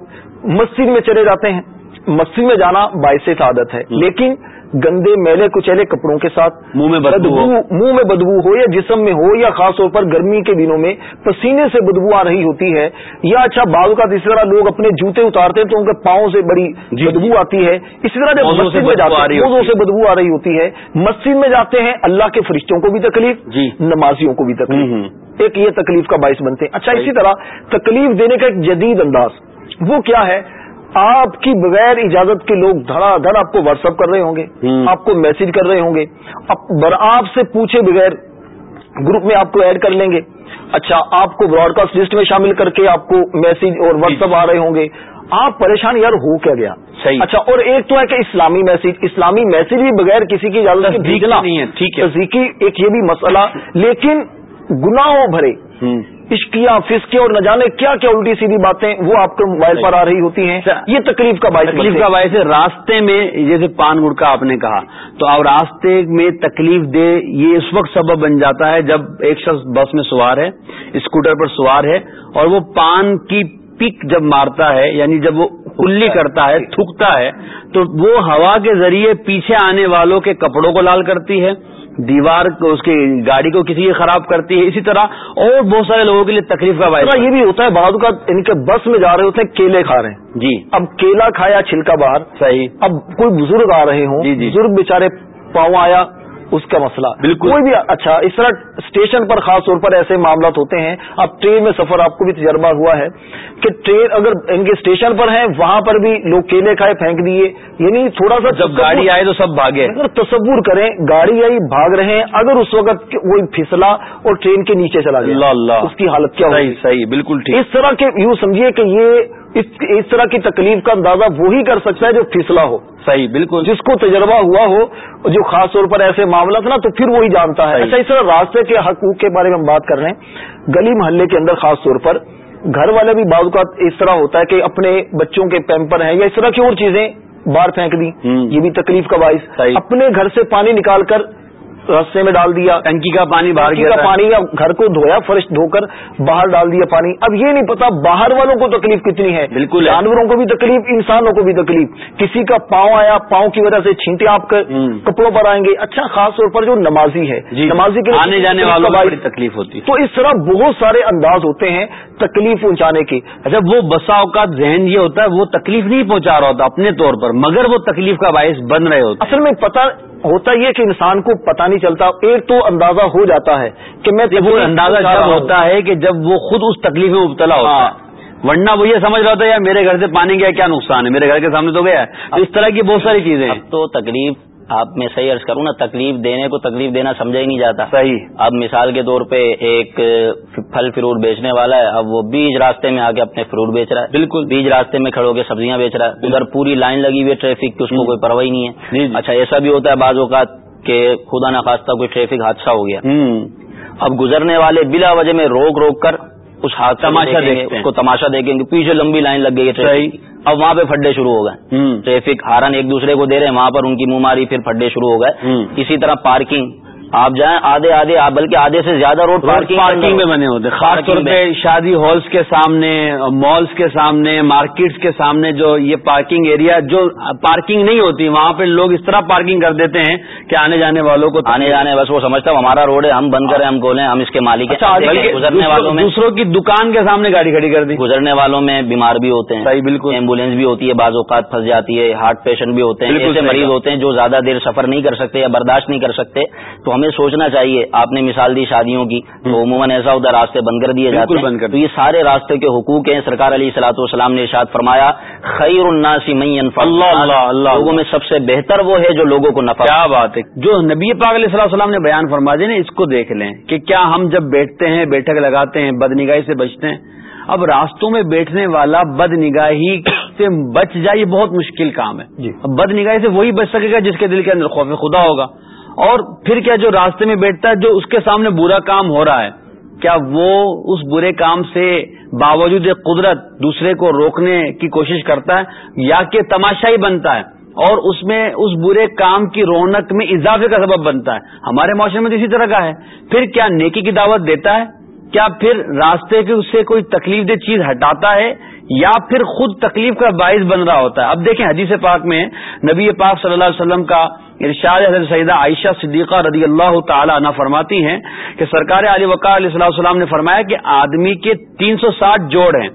مسجد میں چلے جاتے ہیں۔ مسجد میں جانا باعث عادت ہے۔ لیکن گندے میلے کچیلے کپڑوں کے ساتھ منہ میں بدبو منہ میں بدبو ہو یا جسم میں ہو یا خاص طور پر گرمی کے دنوں میں پسینے سے بدبو آ رہی ہوتی ہے یا اچھا بعض کا اس طرح لوگ اپنے جوتے اتارتے ہیں تو ان کے پاؤں سے بڑی جی۔ بدبو آتی ہے۔ اسی طرح جب مسجد میں جاتے ہیں سے بدبو آ رہی ہوتی ہے۔ مسجد میں جاتے ہیں اللہ کے فرشتوں کو بھی تکلیف جی۔ نمازیوں کو بھی تکلیف۔ ایک یہ تکلیف کا باعث بنتے ہیں۔ اچھا اسی طرح تکلیف دینے کا ایک جدید انداز۔ وہ کیا ہے؟ آپ کی بغیر اجازت کے لوگ دھڑا دھڑ آپ کو واٹس اپ کر رہے ہوں گے آپ کو میسج کر رہے ہوں گے۔ آپ سے پوچھے بغیر گروپ میں آپ کو ایڈ کر لیں گے۔ اچھا آپ کو براڈ کاسٹ لسٹ میں شامل کر کے آپ کو میسج اور واٹس اپ آ رہے ہوں گے۔ آپ پریشان یار ہو کیا گیا؟ صحیح۔ اچھا اور ایک تو ہے کہ اسلامی میسج اسلامی میسج بھی بغیر کسی کی اجازت کے بھیجنا۔ نہیں ہے، ٹھیک ہے۔ ایک یہ بھی مسئلہ لیکن گناہوں بھرے۔ عشقیاں فسکے اور نہ جانے کیا کیا الٹی سیدھی باتیں وہ آپ کے موبائل پر آ رہی ہوتی ہیں۔ یہ تکلیف کا باعث تکلیف کا۔ باعث ہے۔ راستے میں جیسے پان گڑ کا آپ نے کہا تو اب راستے میں تکلیف دے یہ اس وقت سبب بن جاتا ہے جب ایک شخص بس میں سوار ہے اسکوٹر پر سوار ہے اور وہ پان کی پک جب مارتا ہے یعنی جب وہ کلی کرتا ہے تھوکتا ہے تو وہ ہوا کے ذریعے پیچھے آنے والوں کے کپڑوں کو لال کرتی ہے۔ دیوار کو اس کی گاڑی کو کسی کی خراب کرتی ہے اسی طرح اور بہت سارے لوگوں کے لیے تکلیف کا باعث یہ بھی ہوتا ہے بعض کا ان کے بس میں جا رہے ہوتے ہیں کیلے کھا رہے ہیں۔ جی۔ اب کیلا کھایا چھلکا باہر صحیح۔ اب کوئی بزرگ آ رہے ہوں جی، جی۔ بزرگ بیچارے پاؤں آیا اس کا مسئلہ۔ بالکل۔ کوئی بھی اچھا اس طرح اسٹیشن پر خاص طور پر ایسے معاملات ہوتے ہیں۔ اب ٹرین میں سفر آپ کو بھی تجربہ ہوا ہے کہ ٹرین اگر ان کے اسٹیشن پر ہیں وہاں پر بھی لوگ کیلے کھائے پھینک دیے۔ یعنی تھوڑا سا جب گاڑی آئے تو سب بھاگے۔ اگر تصور کریں گاڑی آئی بھاگ رہے ہیں۔ اگر اس وقت وہ پھسلا اور ٹرین کے نیچے چلا گیا اللہ اللہ۔ اس کی حالت کیا صحیح بالکل ٹھیک۔ اس طرح کے یوں سمجھیے کہ یہ اس اس طرح کی تکلیف کا اندازہ وہی کر سکتا ہے جو پھسلا ہو صحیح بالکل جس کو تجربہ ہوا ہو جو خاص طور پر ایسے معاملات نا تو پھر وہی جانتا ہے۔ اچھا اس طرح راستے کے حقوق کے بارے میں ہم بات کر رہے ہیں گلی محلے کے اندر خاص طور پر گھر والے بھی بعض اوقات اس طرح ہوتا ہے کہ اپنے بچوں کے پیمپر ہیں یا اس طرح کی اور چیزیں باہر پھینک دی۔ یہ بھی تکلیف کا باعث۔ اپنے گھر سے پانی نکال کر رستے میں ڈال دیا ٹنکی کا پانی باہر کا پانی یا گھر کو دھویا فرش دھو کر باہر ڈال دیا پانی۔ اب یہ نہیں پتا باہر والوں کو تکلیف کتنی ہے بالکل۔ جانوروں کو بھی تکلیف انسانوں کو بھی تکلیف۔ کسی کا پاؤں آیا پاؤں کی وجہ سے چھینٹے آپ کے۔ کپڑوں پر آئیں گے۔ اچھا خاص طور پر جو نمازی ہے۔ جی۔ نمازی کے آنے جانے والوں کو تکلیف ہوتی ہے۔ تو اس طرح بہت سارے انداز ہوتے ہیں تکلیف پہنچانے کے۔ اچھا وہ بسا اوقات ذہن یہ ہوتا ہے وہ تکلیف نہیں پہنچا رہا ہوتا اپنے طور پر مگر وہ تکلیف کا باعث بن رہے ہوتے اصل میں پتا ہوتا یہ کہ انسان کو پتا نہیں چلتا ایک تو اندازہ ہو جاتا ہے کہ میں۔ وہ اندازہ جب۔ ہوتا ہے کہ جب وہ خود اس تکلیف میں مبتلا ہوتا ہاں۔ ہے ورنہ وہ یہ سمجھ رہا ہے یار میرے گھر سے پانی گیا کیا نقصان ہے میرے گھر کے سامنے تو گیا ہے اس طرح کی بہت ساری چیزیں تو تکلیف آپ میں صحیح عرض کروں نا تکلیف دینے کو تکلیف دینا سمجھا ہی نہیں جاتا۔ صحیح۔ اب مثال کے طور پہ ایک پھل فروٹ بیچنے والا ہے اب وہ بیج راستے میں آ کے اپنے فروٹ بیچ رہا ہے۔ بالکل۔ بیج راستے میں کھڑے ہو کے سبزیاں بیچ رہا ہے۔ ادھر پوری لائن لگی ہوئی ہے ٹریفک کی اس کو۔ کوئی پرواہی نہیں جی، ہے۔ جی۔ اچھا ایسا بھی ہوتا ہے بعض اوقات کہ خدا نخواستہ کوئی ٹریفک حادثہ ہو گیا۔ اب گزرنے والے بلا وجہ میں روک روک کر اس کو تماشا دیکھیں۔ اس کو تماشا دیکھیں گے پیچھے لمبی لائن لگ گئی ہے۔ اب وہاں پہ پھڈے شروع ہو گئے ٹریفک ہارن ایک دوسرے کو دے رہے ہیں وہاں پر ان کی منہ ماری پھر پھڈے شروع ہو گئے۔ اسی طرح پارکنگ آپ جائیں آدھے آدھے بلکہ آدھے سے زیادہ روڈ پارکنگ میں بنے ہوتے خاص طور پہ۔ شادی ہالس کے سامنے مالس کے سامنے مارکیٹس کے سامنے جو یہ پارکنگ ایریا جو پارکنگ نہیں ہوتی وہاں پہ لوگ اس طرح پارکنگ کر دیتے ہیں کہ آنے جانے والوں کو آنے جانے بس وہ سمجھتا ہے ہمارا روڈ ہے ہم بند کریں ہم کھولیں ہم اس کے مالک ہیں اچھا گزرنے والوں میں دوسروں کی دکان کے سامنے گاڑی کھڑی کر دی گزرنے والوں میں بیمار بھی ہوتے ہیں صحیح، بالکل۔ ایمبولینس بھی ہوتی ہے بعض اوقات پھنس جاتی ہے ہارٹ پیشنٹ بھی ہوتے ہیں ایسے مریض۔ ہوتے ہیں جو زیادہ دیر سفر نہیں کر سکتے یا برداشت نہیں کر سکتے تو ہمیں سوچنا چاہیے۔ آپ نے مثال دی شادیوں کی تو عموماً ایسا ہوتا راستے بند کر دیے جاتے ہیں۔ تو یہ سارے راستے کے حقوق ہیں۔ سرکار علی صلاح والسلام نے ارشاد فرمایا خیر الناس من ينفع اللہ،۔ اللہ، لوگوں میں سب سے بہتر وہ ہے جو لوگوں کو نفع کیا بات ہے۔ جو نبی پاک علیہ السلام السلام نے بیان فرما دیا نا اس کو دیکھ لیں کہ کیا ہم جب بیٹھتے ہیں بیٹھک لگاتے ہیں بد نگاہی سے بچتے ہیں۔ اب راستوں میں بیٹھنے والا بد نگاہی سے بچ جائے یہ بہت مشکل کام ہے۔ جی۔ اب بد نگاہی سے وہی بچ سکے گا جس کے دل کے اندر خوف خدا ہوگا۔ اور پھر کیا جو راستے میں بیٹھتا ہے جو اس کے سامنے برا کام ہو رہا ہے، کیا وہ اس برے کام سے باوجود قدرت دوسرے کو روکنے کی کوشش کرتا ہے یا کہ تماشا ہی بنتا ہے اور اس میں اس برے کام کی رونق میں اضافے کا سبب بنتا ہے؟ ہمارے معاشرے میں تو اسی طرح کا ہے۔ پھر کیا نیکی کی دعوت دیتا ہے؟ کیا پھر راستے کے اس سے کوئی تکلیف دہ چیز ہٹاتا ہے؟ یا پھر خود تکلیف کا باعث بن رہا ہوتا ہے۔ اب دیکھیں حدیث پاک میں نبی پاک صلی اللہ علیہ وسلم کا ارشاد حضرت سیدہ عائشہ صدیقہ رضی اللہ تعالی عنہ فرماتی ہیں کہ سرکار علی وقار علیہ صلی السلام نے فرمایا کہ آدمی کے تین سو ساٹھ جوڑ ہیں۔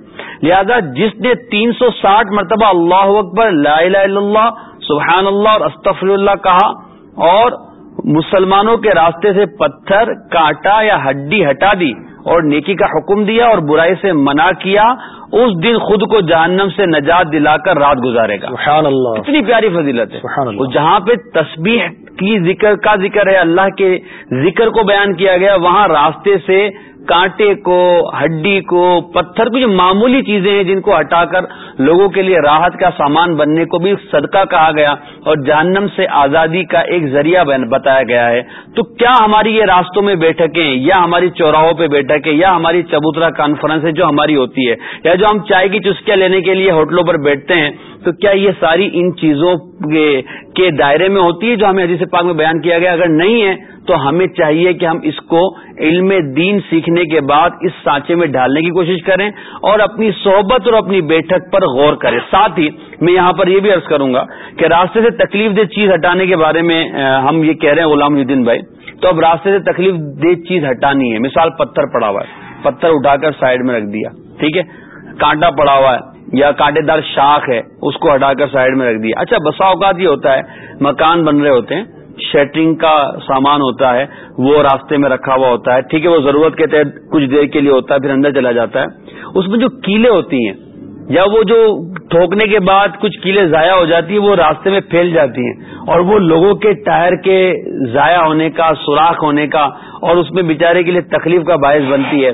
لہذا جس نے تین سو ساٹھ مرتبہ اللہ اکبر، لا الہ الا اللہ، سبحان اللہ اور استفر اللہ کہا اور مسلمانوں کے راستے سے پتھر، کانٹا یا ہڈی ہٹا دی اور نیکی کا حکم دیا اور برائی سے منع کیا اس دن خود کو جہنم سے نجات دلا کر رات گزارے گا۔ سبحان اللہ اتنی پیاری فضیلت ہے۔ سبحان اللہ جہاں پہ تسبیح کی ذکر کا ذکر ہے اللہ کے ذکر کو بیان کیا گیا وہاں راستے سے کانٹے کو، ہڈی کو، پتھر کو جو معمولی چیزیں ہیں جن کو ہٹا کر لوگوں کے لیے راحت کا سامان بننے کو بھی صدقہ کہا گیا اور جہنم سے آزادی کا ایک ذریعہ بتایا گیا ہے۔ تو کیا ہماری یہ راستوں میں بیٹھکیں یا ہماری چوراہوں پہ بیٹھکیں یا ہماری چبوترا کانفرنس ہے جو ہماری ہوتی ہے یا جو ہم چائے کی چسکیاں لینے کے لیے ہوٹلوں پر بیٹھتے ہیں تو کیا یہ ساری ان چیزوں کے دائرے میں ہوتی ہے جو ہمیں حدیث پاک میں بیان کیا گیا؟ اگر نہیں ہے، تو ہمیں چاہیے کہ ہم اس کو علم دین سیکھنے کے بعد اس سانچے میں ڈالنے کی کوشش کریں اور اپنی صحبت اور اپنی بیٹھک پر غور کریں۔ ساتھ ہی میں یہاں پر یہ بھی عرض کروں گا کہ راستے سے تکلیف دہ چیز ہٹانے کے بارے میں ہم یہ کہہ رہے ہیں، غلام الدین بھائی۔ تو اب راستے سے تکلیف دہ چیز ہٹانی ہے۔ مثال پتھر پڑا ہوا ہے۔ پتھر اٹھا کر سائڈ میں رکھ دیا۔ ٹھیک ہے؟ کانٹا پڑا ہوا ہے۔ یا کانٹے دار شاخ ہے، اس کو ہٹا کر سائڈ میں رکھ دیا۔ اچھا بسا اوقات یہ ہوتا ہے، مکان بن رہے ہوتے ہیں، شیٹرنگ کا سامان ہوتا ہے، وہ راستے میں رکھا ہوا ہوتا ہے، ٹھیک ہے، وہ ضرورت کے تحت کچھ دیر کے لیے ہوتا ہے، پھر اندر چلا جاتا ہے۔ اس میں جو کیلے ہوتی ہیں، یا وہ جو ٹھوکنے کے بعد کچھ کیلے ضائع ہو جاتی ہیں، وہ راستے میں پھیل جاتی ہیں۔ اور وہ لوگوں کے ٹائر کے ضائع ہونے کا، سوراخ ہونے کا، اور اس میں بیچارے کے لیے تکلیف کا باعث بنتی ہے۔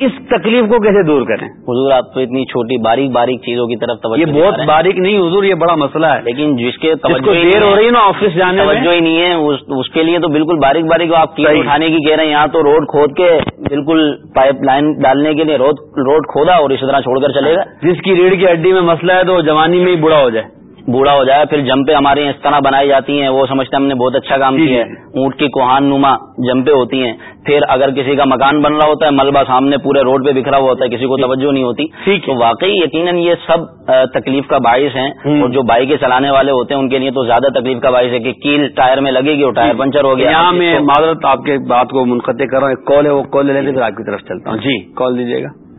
اس تکلیف کو کیسے دور کریں؟ حضور آپ تو اتنی چھوٹی باریک باریک چیزوں کی طرف توجہ یہ بہت باریک نہیں حضور یہ بڑا مسئلہ ہے۔ لیکن جس کے دیر ہو رہی ہے نا آفس جانے توجہ ہی نہیں ہے اس کے لیے تو بالکل باریک باریک آپ اٹھانے کی کہہ رہے ہیں یہاں تو روڈ کھود کے بالکل پائپ لائن ڈالنے کے لیے روڈ کھودا اور اسی طرح چھوڑ کر چلے گا۔ جس کی ریڑھ کی ہڈی میں مسئلہ ہے تو جوانی میں ہی بڑا ہو جائے۔ بوڑھا ہو جائے پھر جمپے ہمارے اس طرح بنائی جاتی ہیں وہ سمجھتے ہم نے بہت اچھا کام جی، کیا ہے۔ جی۔ اونٹ کی کوہان نما جمپے ہوتی ہیں۔ پھر اگر کسی کا مکان بن رہا ہوتا ہے ملبہ سامنے پورے روڈ پہ بکھرا ہوا ہوتا ہے کسی کو جی۔ توجہ نہیں ہوتی۔ تو واقعی یقیناً یہ سب تکلیف کا باعث ہیں۔ اور جو بائکیں چلانے والے ہوتے ہیں ان کے لیے تو زیادہ تکلیف کا باعث ہے کہ کیل ٹائر میں لگے گی اور ٹائر پنچر ہو گیا۔ یہاں میں معذرت آپ کے بات کو منقطع کر رہا ہوں۔ کال ہے وہ کال لے لیتے پھر آپ کی طرف چلتا ہوں۔ جی۔ کال دیجیے گا۔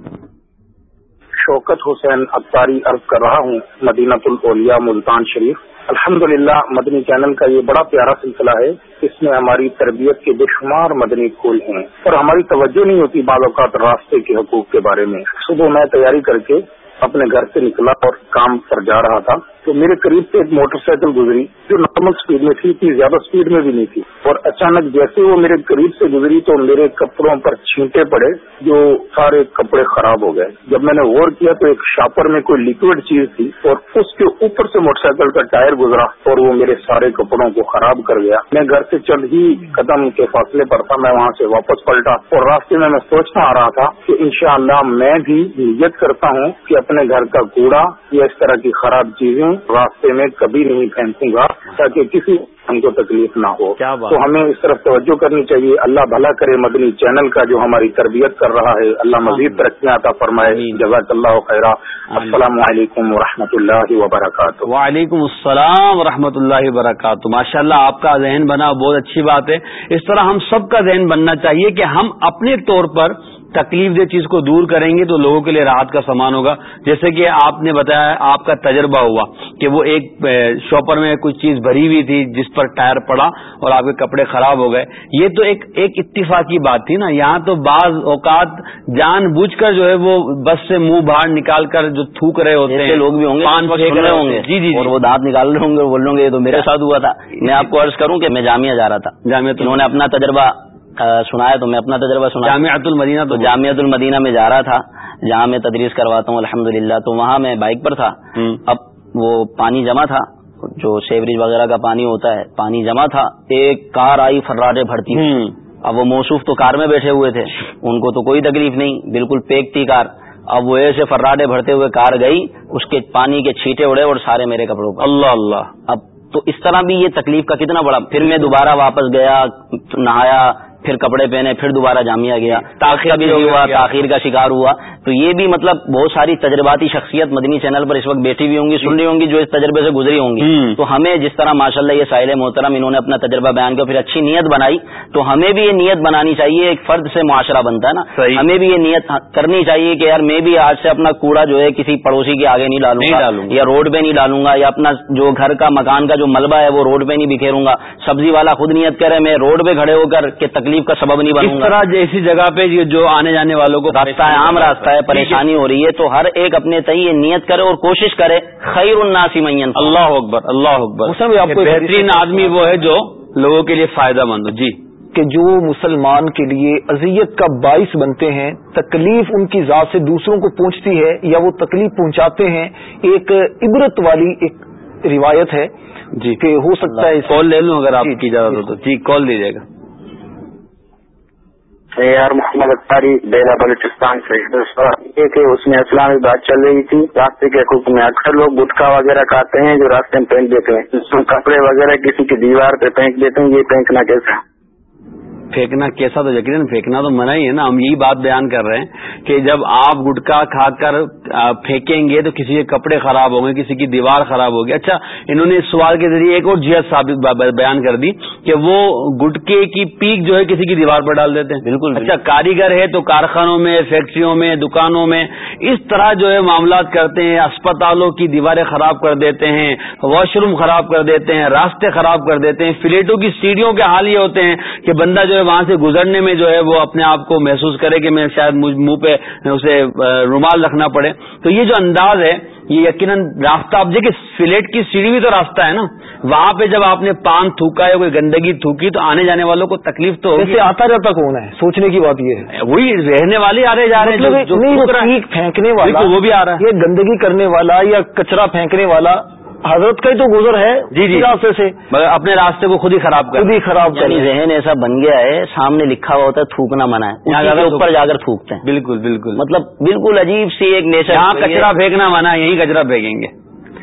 شوکت حسین اختاری عرض کر رہا ہوں مدینہ الاولیاء ملتان شریف۔ الحمد مدنی چینل کا یہ بڑا پیارا سلسلہ ہے۔ اس میں ہماری تربیت کے بے شمار مدنی پھول ہیں۔ اور ہماری توجہ نہیں ہوتی بعض اوقات راستے کے حقوق کے بارے میں۔ صبح میں تیاری کر کے اپنے گھر سے نکلا اور کام پر جا رہا تھا۔ تو میرے قریب سے ایک موٹر سائیکل گزری جو نارمل اسپیڈ میں تھی، اتنی زیادہ اسپیڈ میں بھی نہیں تھی۔ اور اچانک جیسے وہ میرے قریب سے گزری تو میرے کپڑوں پر چھینٹے پڑے جو سارے کپڑے خراب ہو گئے۔ جب میں نے غور کیا تو ایک شاپر میں کوئی لکوڈ چیز تھی اور اس کے اوپر سے موٹر سائیکل کا ٹائر گزرا اور وہ میرے سارے کپڑوں کو خراب کر گیا۔ میں گھر سے چند ہی قدم کے فاصلے پر تھا، میں وہاں سے واپس پلٹا اور راستے میں میں سوچتا آ رہا تھا کہ انشاءاللہ میں بھی نیت کرتا ہوں کہ اپنے گھر کا کوڑا یا اس طرح کی خراب چیزیں راستے میں کبھی نہیں پھینکوں گا تاکہ کسی ہم کو تکلیف نہ ہو۔ تو ہمیں اس طرف توجہ کرنی چاہیے۔ اللہ بھلا کرے مدنی چینل کا جو ہماری تربیت کر رہا ہے۔ اللہ مزید ترقی عطا فرمائے۔ جزاک اللہ خیرہ السلام علیکم و اللہ وبرکاتہ۔ وعلیکم السلام و اللہ وبرکاتہ۔ ماشاء اللہ آپ کا ذہن بنا بہت اچھی بات ہے۔ اس طرح ہم سب کا ذہن بننا چاہیے کہ ہم اپنے طور پر تکلیف دہ چیز کو دور کریں گے تو لوگوں کے لیے راحت کا سامان ہوگا۔ جیسے کہ آپ نے بتایا آپ کا تجربہ ہوا کہ وہ ایک شاپر میں کچھ چیز بھری ہوئی تھی جس پر ٹائر پڑا اور آپ کے کپڑے خراب ہو گئے۔ یہ تو ایک ایک اتفاقی بات تھی نا۔ یہاں تو بعض اوقات جان بوجھ کر جو ہے وہ بس سے منہ باہر نکال کر جو تھوک رہے ہوتے ہیں لوگ بھی ہوں گے رہے ہوں گے۔ جی جی اور وہ دانت نکال رہے ہوں گے بول رہے گے یہ تو میرے ساتھ ہوا تھا۔ میں آپ کو عرض کروں کہ میں جامعہ جا رہا تھا۔ جامعہ انہوں نے اپنا تجربہ سنایا تو میں اپنا تجربہ سنا جامعۃ المدینہ تو جامعۃ المدینہ میں جا رہا تھا جہاں میں تدریس کرواتا ہوں الحمد تو وہاں میں بائک پر تھا۔ اب وہ پانی جمع تھا جو سیوریج وغیرہ کا پانی ہوتا ہے پانی جمع تھا۔ ایک کار آئی فراٹے بھرتی۔ اب وہ موصوف تو کار میں بیٹھے ہوئے تھے۔ ان کو تو کوئی تکلیف نہیں بالکل پیک تھی کار۔ اب وہ ایسے فراٹے بھرتے ہوئے کار گئی اس کے پانی کے چھیٹے اڑے اور سارے میرے کپڑوں پر۔ اللہ اللہ۔ اب تو اس طرح بھی یہ تکلیف کا کتنا بڑا۔ پھر میں دوبارہ واپس گیا نہایا پھر کپڑے پہنے پھر دوبارہ جامعہ گیا تاخیر بھی ہوا تاخیر کا شکار ہوا۔ تو یہ بھی مطلب بہت ساری تجرباتی شخصیت مدنی چینل پر اس وقت بیٹھی ہوئی ہوں گی سن رہی ہوں گی جو اس تجربے سے گزری ہوں گی۔ تو ہمیں جس طرح ماشاء اللہ یہ ساحل محترم انہوں نے اپنا تجربہ بیان کیا پھر اچھی نیت بنائی۔ تو ہمیں بھی یہ نیت بنانی چاہیے ایک فرد سے معاشرہ بنتا ہے نا۔ ہمیں بھی یہ نیت کرنی چاہیے کہ یار میں بھی آج سے اپنا کوڑا جو ہے کسی پڑوسی کے آگے نہیں ڈالوں گا یا روڈ پہ نہیں ڈالوں گا یا اپنا جو گھر کا مکان کا جو ملبہ ہے وہ روڈ پہ نہیں بکھیروں گا۔ سبزی والا خود نیت کرے میں روڈ پہ کھڑے ہو کر کے تکلیف کا سبب نہیں بنوں گا۔ طرح جیسی جگہ پہ جو آنے جانے والوں کو راستہ ہے عام راستہ ہے پریشانی ہو رہی ہے تو ہر ایک اپنے یہ نیت کرے اور کوشش کرے۔ خیر الناسی مین اللہ اکبر اللہ اکبر۔ بہترین آدمی وہ ہے جو لوگوں کے لیے فائدہ مند ہو۔ جی۔ کہ جو مسلمان کے لیے اذیت کا باعث بنتے ہیں تکلیف ان کی ذات سے دوسروں کو پہنچتی ہے یا وہ تکلیف پہنچاتے ہیں ایک عبرت والی ایک روایت ہے۔ جی۔ کہ ہو سکتا ہے کال لے لوں اگر آپ جی، کی اجازت ہو تو۔ جی کال دیجیے گا۔ یار محمد اختاری، بیلا بلوچستان سے یہ کہ اس میں اسلامی بات چل رہی تھی۔ راستے کے حقوق میں اکثر لوگ گٹکا وغیرہ کھاتے ہیں جو راستے میں پھینک دیتے ہیں۔ کپڑے وغیرہ کسی کی دیوار پہ پھینک دیتے ہیں، یہ پھینکنا کیسا؟ پھینکنا کیسا تو یقیناً پھینکنا تو منع ہی ہے نا۔ ہم یہی بات بیان کر رہے ہیں کہ جب آپ گٹکا کھا کر پھینکیں گے تو کسی کے کپڑے خراب ہوں گے کسی کی دیوار خراب ہوگی۔ اچھا انہوں نے اس سوال کے ذریعے ایک اور جہت ثابت بیان کر دی کہ وہ گٹکے کی پیک جو ہے کسی کی دیوار پر ڈال دیتے ہیں۔ بالکل، اچھا کاریگر ہے تو کارخانوں میں فیکٹریوں میں دکانوں میں اس طرح جو ہے معاملات کرتے ہیں اسپتالوں کی دیواریں خراب کر دیتے ہیں واش روم خراب کر دیتے ہیں راستے خراب کر دیتے ہیں فلیٹوں کی سیڑھیوں کے حال یہ ہوتے ہیں کہ بندہ جو ہے وہاں سے گزرنے میں جو ہے وہ اپنے آپ کو محسوس کرے کہ میں شاید منہ پہ اسے رومال رکھنا پڑے۔ تو یہ جو انداز ہے یہ یقیناً راستہ اب دیکھیے فلیٹ کی سیڑھی بھی تو راستہ ہے نا۔ وہاں پہ جب آپ نے پان تھوکا یا کوئی گندگی تھوکی تو آنے جانے والوں کو تکلیف تو ہوگی۔ آتا جاتا کون ہے؟ سوچنے کی بات یہ ہے۔ وہی رہنے والے آ رہے جا رہے ہیں مطلب پھینکنے والا وہ بھی آ رہا ہے۔ یہ گندگی کرنے والا یا کچرا پھینکنے والا حضرت کا ہی تو گزر ہے جی، جی۔ راستے سے۔ اپنے راستے کو خود ہی خراب کر۔ خود ہی خراب کر۔ یعنی۔ ذہن ایسا بن گیا ہے سامنے لکھا ہوا ہوتا ہے تھوکنا منع ہے۔ اوپر جا کر تھوکتے ہیں۔ بالکل بالکل۔ مطلب بالکل عجیب سی ایک نیچر یہاں کچرا پھینکنا منع ہے یہیں کچرا پھینکیں گے۔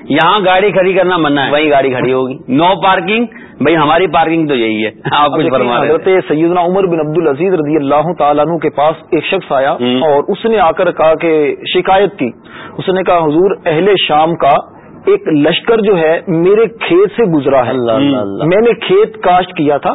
یہاں گاڑی کھڑی کرنا منع ہے۔ وہیں گاڑی کھڑی ہوگی۔ نو پارکنگ بھائی ہماری پارکنگ تو یہی ہے۔ آپ کچھ فرما حضرت سیدنا عمر بن عبد العزیز رضی اللہ تعالیٰ عنہ کے پاس ایک شخص آیا۔ اور اس نے آ کر کہا کہ شکایت کی۔ اس نے کہا حضور اہل شام کا ایک لشکر جو ہے میرے کھیت سے گزرا ہے۔ میں نے کھیت کاشت کیا تھا۔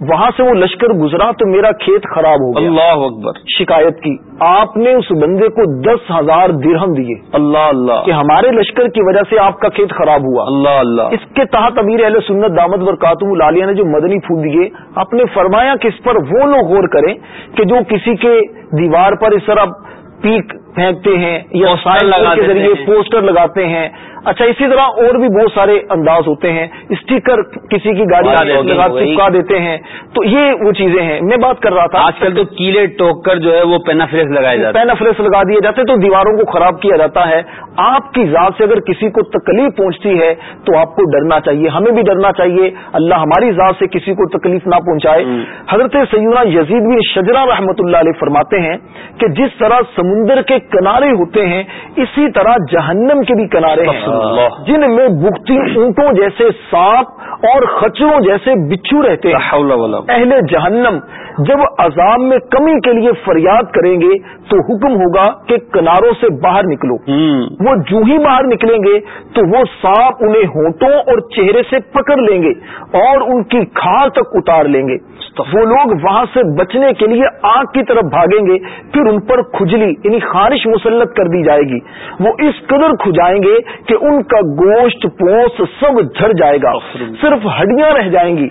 وہاں سے وہ لشکر گزرا تو میرا کھیت خراب ہو گیا۔ اللہ اکبر۔ شکایت کی۔ آپ نے اس بندے کو دس ہزار درہم دیے۔ اللہ اللہ۔ کہ ہمارے لشکر کی وجہ سے آپ کا کھیت خراب ہوا۔ اللہ اللہ۔ اس کے تحت امیر اہل سنت دامد برکاتم العالیہ نے جو مدنی پھول دیے آپ نے فرمایا کہ اس پر وہ لوگ غور کریں کہ جو کسی کے دیوار پر اس طرح پیک پھینکتے ہیں یا لگا کے ذریعے۔ پوسٹر لگاتے ہیں۔ اچھا اسی طرح اور بھی بہت سارے انداز ہوتے ہیں۔ اسٹیکر کسی کی گاڑی۔ چپکا دیتے ہیں۔ تو یہ وہ چیزیں ہیں۔ میں بات کر رہا تھا آج کل تو کیلے ٹوک کر جو ہے وہ پینافلیکس لگائے جاتے پین افریس لگا دیے جاتے تو دیواروں کو خراب کیا جاتا ہے۔ آپ کی ذات سے اگر کسی کو تکلیف پہنچتی ہے تو آپ کو ڈرنا چاہیے۔ ہمیں بھی ڈرنا چاہیے۔ اللہ ہماری ذات سے کسی کو تکلیف نہ پہنچائے۔ حضرت سیدنا یزید بن شجرا رحمۃ اللہ علیہ فرماتے ہیں کہ جس طرح سمندر کے کنارے ہوتے ہیں اسی طرح جہنم کے بھی کنارے ہیں۔ جن میں بکتی اونٹوں جیسے سانپ اور خچروں جیسے بچھو رہتے ہیں۔ اہل جہنم جب عذاب میں کمی کے لیے فریاد کریں گے تو حکم ہوگا کہ کناروں سے باہر نکلو۔ وہ جو ہی باہر نکلیں گے تو وہ سانپ انہیں ہونٹوں اور چہرے سے پکڑ لیں گے اور ان کی کھال تک اتار لیں گے۔ وہ لوگ وہاں سے بچنے کے لیے آگ کی طرف بھاگیں گے پھر ان پر کھجلی یعنی خارش مسلط کر دی جائے گی۔ وہ اس قدر کھجائیں گے کہ ان کا گوشت پوس سب جھڑ جائے گا۔ صرف ہڈیاں رہ جائیں گی۔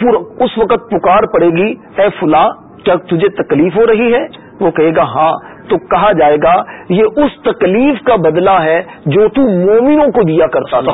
پورا اس وقت پکار پڑے گی، اے فلاں، کیا تجھے تکلیف ہو رہی ہے؟ وہ کہے گا ہاں تو کہا جائے گا یہ اس تکلیف کا بدلہ ہے جو تو مومنوں کو دیا کرتا تھا۔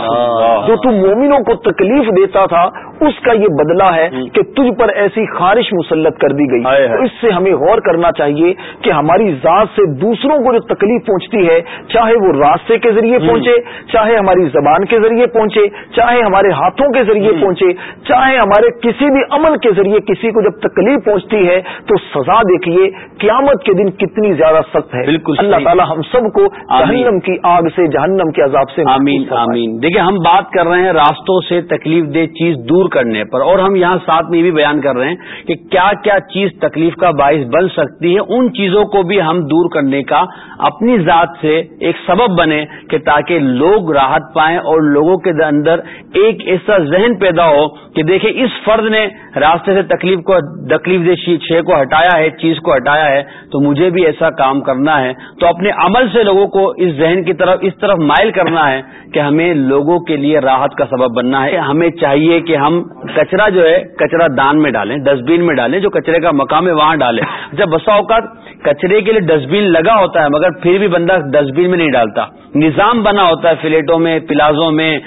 جو تو مومنوں کو تکلیف دیتا تھا اس کا یہ بدلہ ہے کہ تجھ پر ایسی خارش مسلط کر دی گئی۔ تو اس سے ہمیں غور کرنا چاہیے کہ ہماری ذات سے دوسروں کو جو تکلیف پہنچتی ہے چاہے وہ راستے کے ذریعے پہنچے چاہے ہماری زبان کے ذریعے پہنچے چاہے ہمارے ہاتھوں کے ذریعے پہنچے چاہے ہمارے کسی بھی عمل کے ذریعے کسی کو جب تکلیف پہنچتی ہے تو سزا دیکھیے قیامت کے دن کتنی زیادہ سخت ہے بالکل اللہ۔ تعالی ہم سب کو۔ جہنم کی آگ سے جہنم کے عذاب سے آمین۔ آمین دیکھیں ہم بات کر رہے ہیں راستوں سے تکلیف دہ چیز دور کرنے پر اور ہم یہاں ساتھ میں یہ بھی بیان کر رہے ہیں کہ کیا کیا چیز تکلیف کا باعث بن سکتی ہے ان چیزوں کو بھی ہم دور کرنے کا اپنی ذات سے ایک سبب بنے کہ تاکہ لوگ راحت پائیں اور لوگوں کے اندر ایک ایسا ذہن پیدا ہو کہ دیکھیں اس فرد نے راستے سے تکلیف کو تکلیف دہ شے کو ہٹایا ہے چیز کو ہٹایا ہے تو مجھے بھی ایسا کام کرنا ہے تو اپنے عمل سے لوگوں کو اس ذہن کی طرف اس طرف مائل کرنا ہے کہ ہمیں لوگوں کے لیے راحت کا سبب بننا ہے۔ ہمیں چاہیے کہ ہم کچرا جو ہے، کچرا دان میں ڈالیں ڈسٹ بین میں ڈالیں، جو کچرے کا مقام ہے، وہاں ڈالیں۔ جب بسا اوقات کچرے کے لیے ڈسٹ بین لگا ہوتا ہے، مگر پھر بھی بندہ ڈسٹ بین میں نہیں ڈالتا۔ نظام بنا ہوتا ہے فلیٹوں میں، پلازوں میں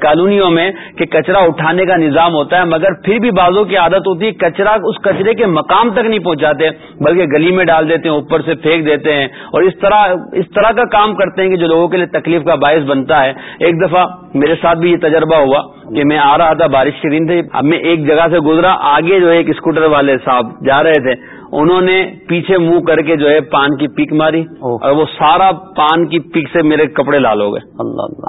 کالونیوں میں کہ کچرا اٹھانے کا نظام ہوتا ہے، مگر پھر بھی بازوں کی عادت ہوتی ہے کچرا اس کچرے کے مقام تک نہیں پہنچاتے، بلکہ گلی میں ڈال دیتے ہیں، اوپر سے پھینک دیتے ہیں اور اس طرح اس طرح کا کام کرتے ہیں کہ جو لوگوں کے لیے تکلیف کا باعث بنتا ہے۔ ایک دفعہ میرے ساتھ بھی یہ تجربہ ہوا کہ میں آ رہا تھا بارش کے دن تھے۔ اب میں ایک جگہ سے گزرا آگے جو ایک اسکوٹر والے صاحب جا رہے تھے۔ انہوں نے پیچھے منہ کر کے جو ہے پان کی پیک ماری اور وہ سارا پان کی پیک سے میرے کپڑے لال ہو گئے۔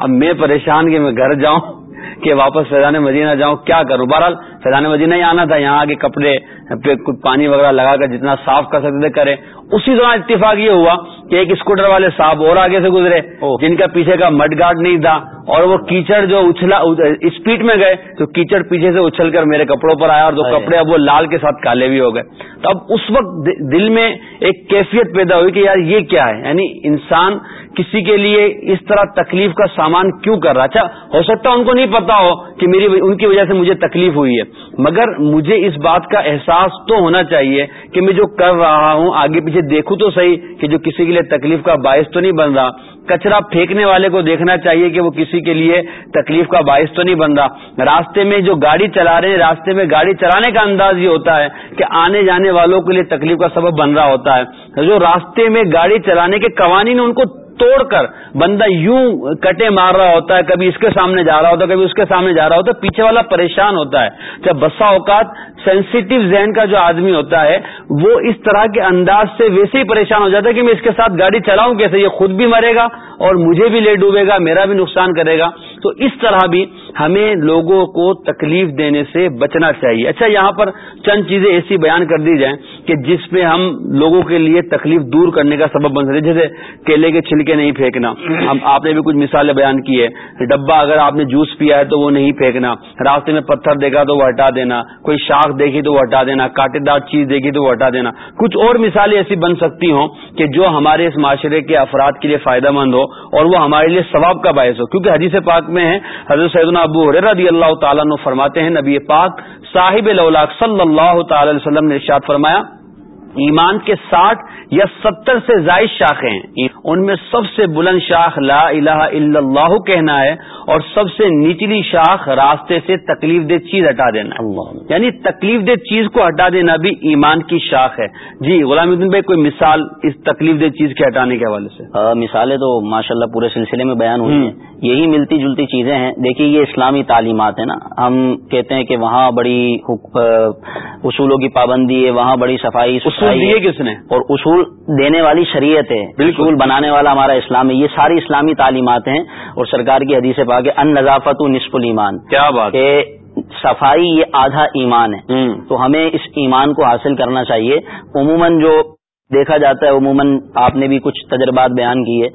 اب میں پریشان کہ میں گھر جاؤں۔ کہ واپس فیضان مدینہ جاؤں کیا کروں؟ بہرحال فیضان مدینہ ہی آنا تھا یہاں کے کپڑے پہ کچھ پانی وغیرہ لگا کر جتنا صاف کر سکتے تھے کرے اسی دوران اتفاق یہ ہوا کہ ایک اسکوٹر والے صاحب اور آگے سے گزرے جن کا پیچھے کا مڈ گارڈ نہیں تھا اور وہ کیچڑ جو اچھلا اسپیڈ میں گئے تو کیچڑ پیچھے سے اچھل کر میرے کپڑوں پر آیا اور جو کپڑے اب وہ لال کے ساتھ کالے بھی ہو گئے۔ تو اب اس وقت دل میں ایک کیفیت پیدا ہوئی کہ یار یہ کیا ہے؟ یعنی انسان کسی کے لیے اس طرح تکلیف کا سامان کیوں کر رہا؟ اچھا ہو سکتا ہے ان کو نہیں پتا ہو کہ میری ان کی وجہ سے مجھے تکلیف ہوئی ہے۔ مگر مجھے اس بات کا احساس تو ہونا چاہیے کہ میں جو کر رہا ہوں، آگے پیچھے دیکھوں تو صحیح کہ جو کسی کے لیے تکلیف کا باعث تو نہیں بن رہا۔ کچرا پھینکنے والے کو دیکھنا چاہیے کہ وہ کسی کے لیے تکلیف کا باعث تو نہیں بن رہا۔ راستے میں جو گاڑی چلا رہے ہیں، راستے میں گاڑی چلانے کا انداز یہ ہوتا ہے کہ آنے جانے والوں کے لیے تکلیف کا سبب بن رہا ہوتا ہے۔ جو راستے میں گاڑی چلانے کے قوانین ان کو توڑ کر بندہ یوں کٹے مار رہا ہوتا ہے، کبھی اس کے سامنے جا رہا ہوتا ہے، کبھی اس کے سامنے جا رہا ہوتا ہے، پیچھے والا پریشان ہوتا ہے۔ جب بسا اوقات سینسیٹیو ذہن کا جو آدمی ہوتا ہے، وہ اس طرح کے انداز سے ویسے ہی پریشان ہو جاتا ہے کہ میں اس کے ساتھ گاڑی چلاؤں کیسے؟ یہ خود بھی مرے گا اور مجھے بھی لے ڈوبے گا، میرا بھی نقصان کرے گا۔ تو اس طرح بھی ہمیں لوگوں کو تکلیف دینے سے بچنا چاہیے۔ اچھا یہاں پر چند چیزیں ایسی بیان کر دی جائیں کہ جس پہ ہم لوگوں کے لیے تکلیف دور کرنے کا سبب بن سکے، جیسے کیلے کے چھلکے نہیں پھینکنا۔ آپ نے بھی کچھ مثالیں بیان کی ہے ڈبا اگر آپ نے جوس پیا ہے تو وہ نہیں پھینکنا۔ راستے میں پتھر دیکھا تو وہ ہٹا دینا۔ کوئی شاخ دیکھی تو وہ ہٹا دینا۔ کاٹے دار چیز دیکھی تو وہ ہٹا دینا۔ کچھ اور مثالیں ایسی بن سکتی ہوں کہ جو ہمارے اس معاشرے کے افراد کے لیے فائدہ مند ہو اور وہ ہمارے لیے ثواب کا باعث ہو۔ کیونکہ حدیث پاک میں ہے، حضرت سیدنا ابو رضی اللہ تعالیٰ فرماتے ہیں، نبی پاک صاحب صلی اللہ تعالی وسلم نے ارشاد فرمایا ایمان کے ساٹھ یا ستر سے زائد شاخیں ہیں۔ ان میں سب سے بلند شاخ لا الہ الا اللہ کہنا ہے اور سب سے نچلی شاخ راستے سے تکلیف دہ چیز ہٹا دینا یعنی تکلیف دہ چیز کو ہٹا دینا بھی ایمان کی شاخ ہے۔ جی غلام الدین بھائی کوئی مثال اس تکلیف دہ چیز کے ہٹانے کے حوالے سے؟ مثالیں تو ماشاءاللہ پورے سلسلے میں بیان ہوئی ہیں۔ یہی ملتی جلتی چیزیں ہیں۔ دیکھیے یہ اسلامی تعلیمات ہیں نا۔ ہم کہتے ہیں کہ وہاں بڑی اصولوں کی پابندی ہے وہاں بڑی صفائی اصول دیے کس نے؟ اور اصول دینے والی شریعت ہے. بالکل. بنانے والا ہمارا اسلام ہے یہ ساری اسلامی تعلیمات ہیں اور سرکار کی حدیث پا کے ان نظافت نصف الایمان. کیا بات کہ صفائی یہ آدھا ایمان ہے. تو ہمیں اس ایمان کو حاصل کرنا چاہیے. عموماً جو دیکھا جاتا ہے عموماً آپ نے بھی کچھ تجربات بیان کیے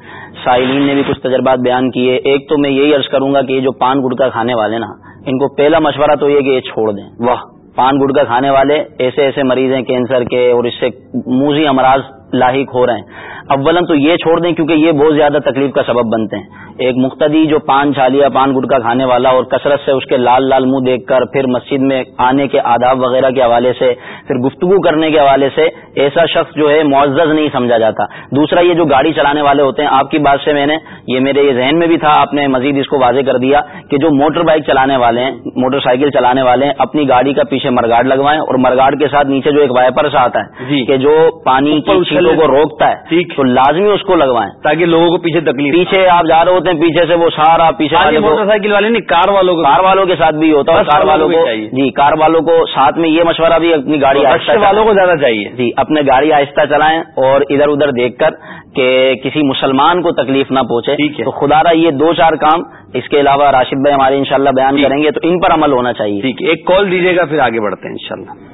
سائلین نے بھی کچھ تجربات بیان کیے. ایک تو میں یہی عرض کروں گا کہ یہ جو پان گڑکا کھانے والے نا ان کو پہلا مشورہ تو یہ کہ یہ چھوڑ دیں. واہ. پان گڑکا کھانے والے، ایسے ایسے مریض ہیں، کینسر کے اور اس سے موزی امراض لاحق ہو رہے ہیں۔ اولن تو یہ چھوڑ دیں کیونکہ یہ بہت زیادہ تکلیف کا سبب بنتے ہیں۔ ایک مختدی جو پان چھالیا پان گٹکا کھانے والا اور کثرت سے اس کے لال لال منہ دیکھ کر پھر مسجد میں آنے کے آداب وغیرہ کے حوالے سے پھر گفتگو کرنے کے حوالے سے ایسا شخص جو ہے معزز نہیں سمجھا جاتا۔ دوسرا یہ جو گاڑی چلانے والے ہوتے ہیں آپ کی بات سے میں نے یہ میرے یہ ذہن میں بھی تھا آپ نے مزید اس کو واضح کر دیا کہ جو موٹر بائک چلانے والے ہیں موٹر سائیکل چلانے والے ہیں اپنی گاڑی کا پیچھے مرگاڑ لگوائیں اور مرگاڑ کے ساتھ نیچے جو ایک وائپر سا آتا ہے جی۔ کہ جو پانی کی چھیلوں کو روکتا ہے۔ تو لازمی اس کو لگوائیں۔ تاکہ لوگوں کو پیچھے تکلیف پیچھے آپ جا رہے ہوتے ہیں پیچھے سے وہ سارا پیچھے موٹر سائیکل والے نہیں کار والوں کار والوں کے ساتھ بھی ہوتا ہے کار والوں کو جی کار والوں کو ساتھ میں یہ مشورہ بھی اپنی گاڑی والوں کو زیادہ چاہیے۔ جی اپنے گاڑی آہستہ چلائیں اور ادھر ادھر دیکھ کر کہ کسی مسلمان کو تکلیف نہ پہنچے۔ تو خدا را یہ دو چار کام اس کے علاوہ راشد بھائی ہمارے انشاءاللہ بیان کریں گے تو ان پر عمل ہونا چاہیے۔ ٹھیک ایک کال دیجیے گا پھر آگے بڑھتے ہیں انشاءاللہ۔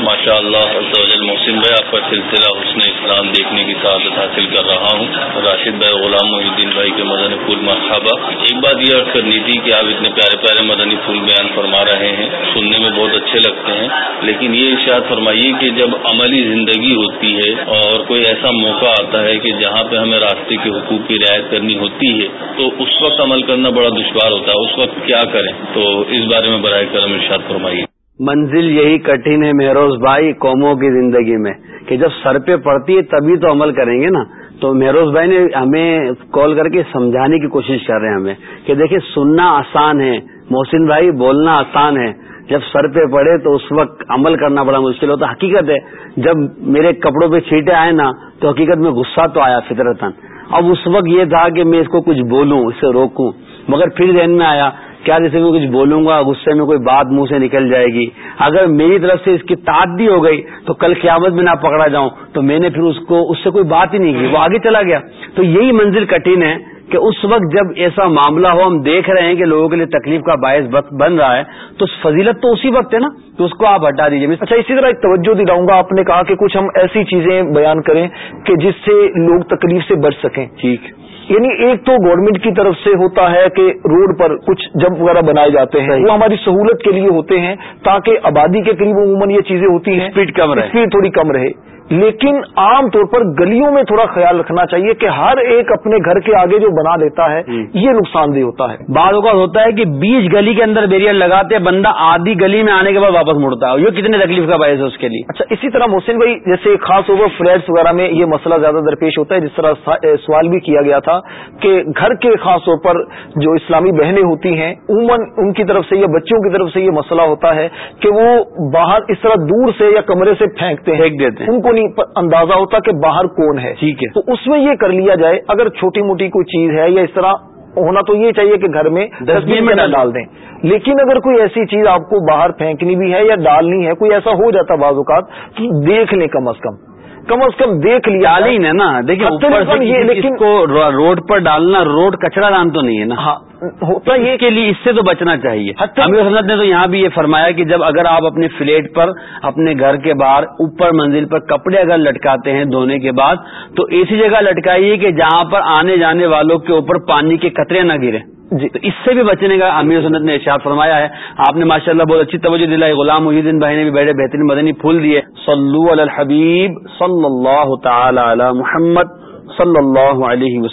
ماشاء اللہ محسن بھائی، آپ کا سلسلہ حسن اسلام دیکھنے کی سعادت حاصل کر رہا ہوں۔ راشد بھائی، غلام محی الدین بھائی کے مدنی پھول مرحبا۔ ایک بات یہ عرض کرنی تھی کہ آپ اتنے پیارے پیارے مدنی پھول بیان فرما رہے ہیں، سننے میں بہت اچھے لگتے ہیں۔ لیکن یہ ارشاد فرمائیے کہ جب عملی زندگی ہوتی ہے اور کوئی ایسا موقع آتا ہے کہ جہاں پہ ہمیں راستے کے حقوق کی رعایت کرنی ہوتی ہے، تو اس وقت عمل کرنا بڑا دشوار ہوتا ہے۔ اس وقت کیا کریں؟ تو اس بارے میں برائے کرم ارشاد فرمائیے۔ منزل یہی کٹھن ہے مہروز بھائی قوموں کی زندگی میں، کہ جب سر پہ پڑتی ہے تبھی تو عمل کریں گے نا۔ تو مہروز بھائی نے ہمیں کال کر کے سمجھانے کی کوشش کر رہے ہیں ہمیں کہ دیکھیں سننا آسان ہے، محسن بھائی بولنا آسان ہے۔ جب سر پہ پڑے تو اس وقت عمل کرنا بڑا مشکل ہوتا۔ حقیقت ہے، جب میرے کپڑوں پہ چھیٹے آئے نا تو حقیقت میں غصہ تو آیا فطرتن اب اس وقت یہ تھا کہ میں اس کو کچھ بولوں، اسے روکوں۔ مگر پھر ذہن میں آیا کیا جیسے میں کچھ بولوں گا، غصے میں کوئی بات منہ سے نکل جائے گی۔ اگر میری طرف سے اس کی تعدی ہو گئی، تو کل قیامت میں نہ پکڑا جاؤں، تو میں نے پھر اس کو، اس سے کوئی بات ہی نہیں کی، وہ آگے چلا گیا۔ تو یہی منزل کٹھن ہے کہ اس وقت جب ایسا معاملہ ہو، ہم دیکھ رہے ہیں کہ لوگوں کے لیے تکلیف کا باعث بن رہا ہے، تو فضیلت تو اسی وقت ہے نا تو اس کو آپ ہٹا دیجیے اچھا اسی طرح ایک توجہ دلاؤں گا، آپ نے کہا کہ کچھ ہم ایسی چیزیں بیان کریں کہ جس سے لوگ تکلیف سے بچ سکیں۔ ٹھیک۔ یعنی ایک تو گورنمنٹ کی طرف سے ہوتا ہے کہ روڈ پر کچھ جمپ وغیرہ بنائے جاتے ہیں وہ ہماری سہولت کے لیے ہوتے ہیں تاکہ آبادی کے قریب عموماً یہ چیزیں ہوتی ہیں۔ اسپیڈ کم رہے۔ اسپیڈ تھوڑی کم رہے۔ لیکن عام طور پر گلیوں میں تھوڑا خیال رکھنا چاہیے کہ ہر ایک اپنے گھر کے آگے جو بنا لیتا ہے یہ نقصان دہ ہوتا ہے۔ بعض اوقات ہوتا ہے کہ بیچ گلی کے اندر بیریئر لگاتے بندہ آدھی گلی میں آنے کے بعد واپس مڑتا ہے۔ یہ کتنے تکلیف کا باعث ہے اس کے لیے؟ اچھا اسی طرح محسن بھائی جیسے خاص طور پر فلیٹس وغیرہ میں یہ مسئلہ زیادہ درپیش ہوتا ہے جس طرح سوال بھی کیا گیا تھا۔ کہ گھر کے خاص طور پر جو اسلامی بہنیں ہوتی ہیں عموماً ان کی طرف سے یا بچوں کی طرف سے یہ مسئلہ ہوتا ہے کہ وہ باہر اس طرح دور سے یا کمرے سے پھینکتے ہیں۔ دیتے ان کو نہیں اندازہ ہوتا کہ باہر کون ہے۔ ٹھیک ہے۔ تو اس میں یہ کر لیا جائے اگر چھوٹی موٹی کوئی چیز ہے یا اس طرح ہونا تو یہ چاہیے کہ گھر میں ڈسٹبین میں نہ ڈال دیں۔ لیکن اگر کوئی ایسی چیز آپ کو باہر پھینکنی بھی ہے یا ڈالنی ہے کوئی ایسا ہو جاتا بعض اوقات کہ دیکھ لیں کم از کم۔ کم از کم دیکھ لیا۔ ہے نا۔ دیکھیے لیکن کو روڈ پر ڈالنا روڈ کچرا دان تو نہیں ہے نا۔ ہاں۔ ہوتا یہ کے لیے اس سے تو بچنا چاہیے۔ امیر حضرت نے تو یہاں بھی یہ فرمایا کہ جب اگر آپ اپنے فلیٹ پر اپنے گھر کے باہر اوپر منزل پر کپڑے اگر لٹکاتے ہیں دھونے کے بعد تو ایسی جگہ لٹکائیے کہ جہاں پر آنے جانے والوں کے اوپر پانی کے قطرے نہ گرے۔ جی۔ تو اس سے بھی بچنے کا امیر سنت نے ارشاد فرمایا ہے۔ آپ نے ماشاء اللہ بہت اچھی توجہ دلائی غلام محدین بھائی نے بھی بڑے بہترین مدنی پھول دیے۔ صلو علی الحبیب صلی اللہ تعالی علی محمد صلی اللہ علیہ وسلم۔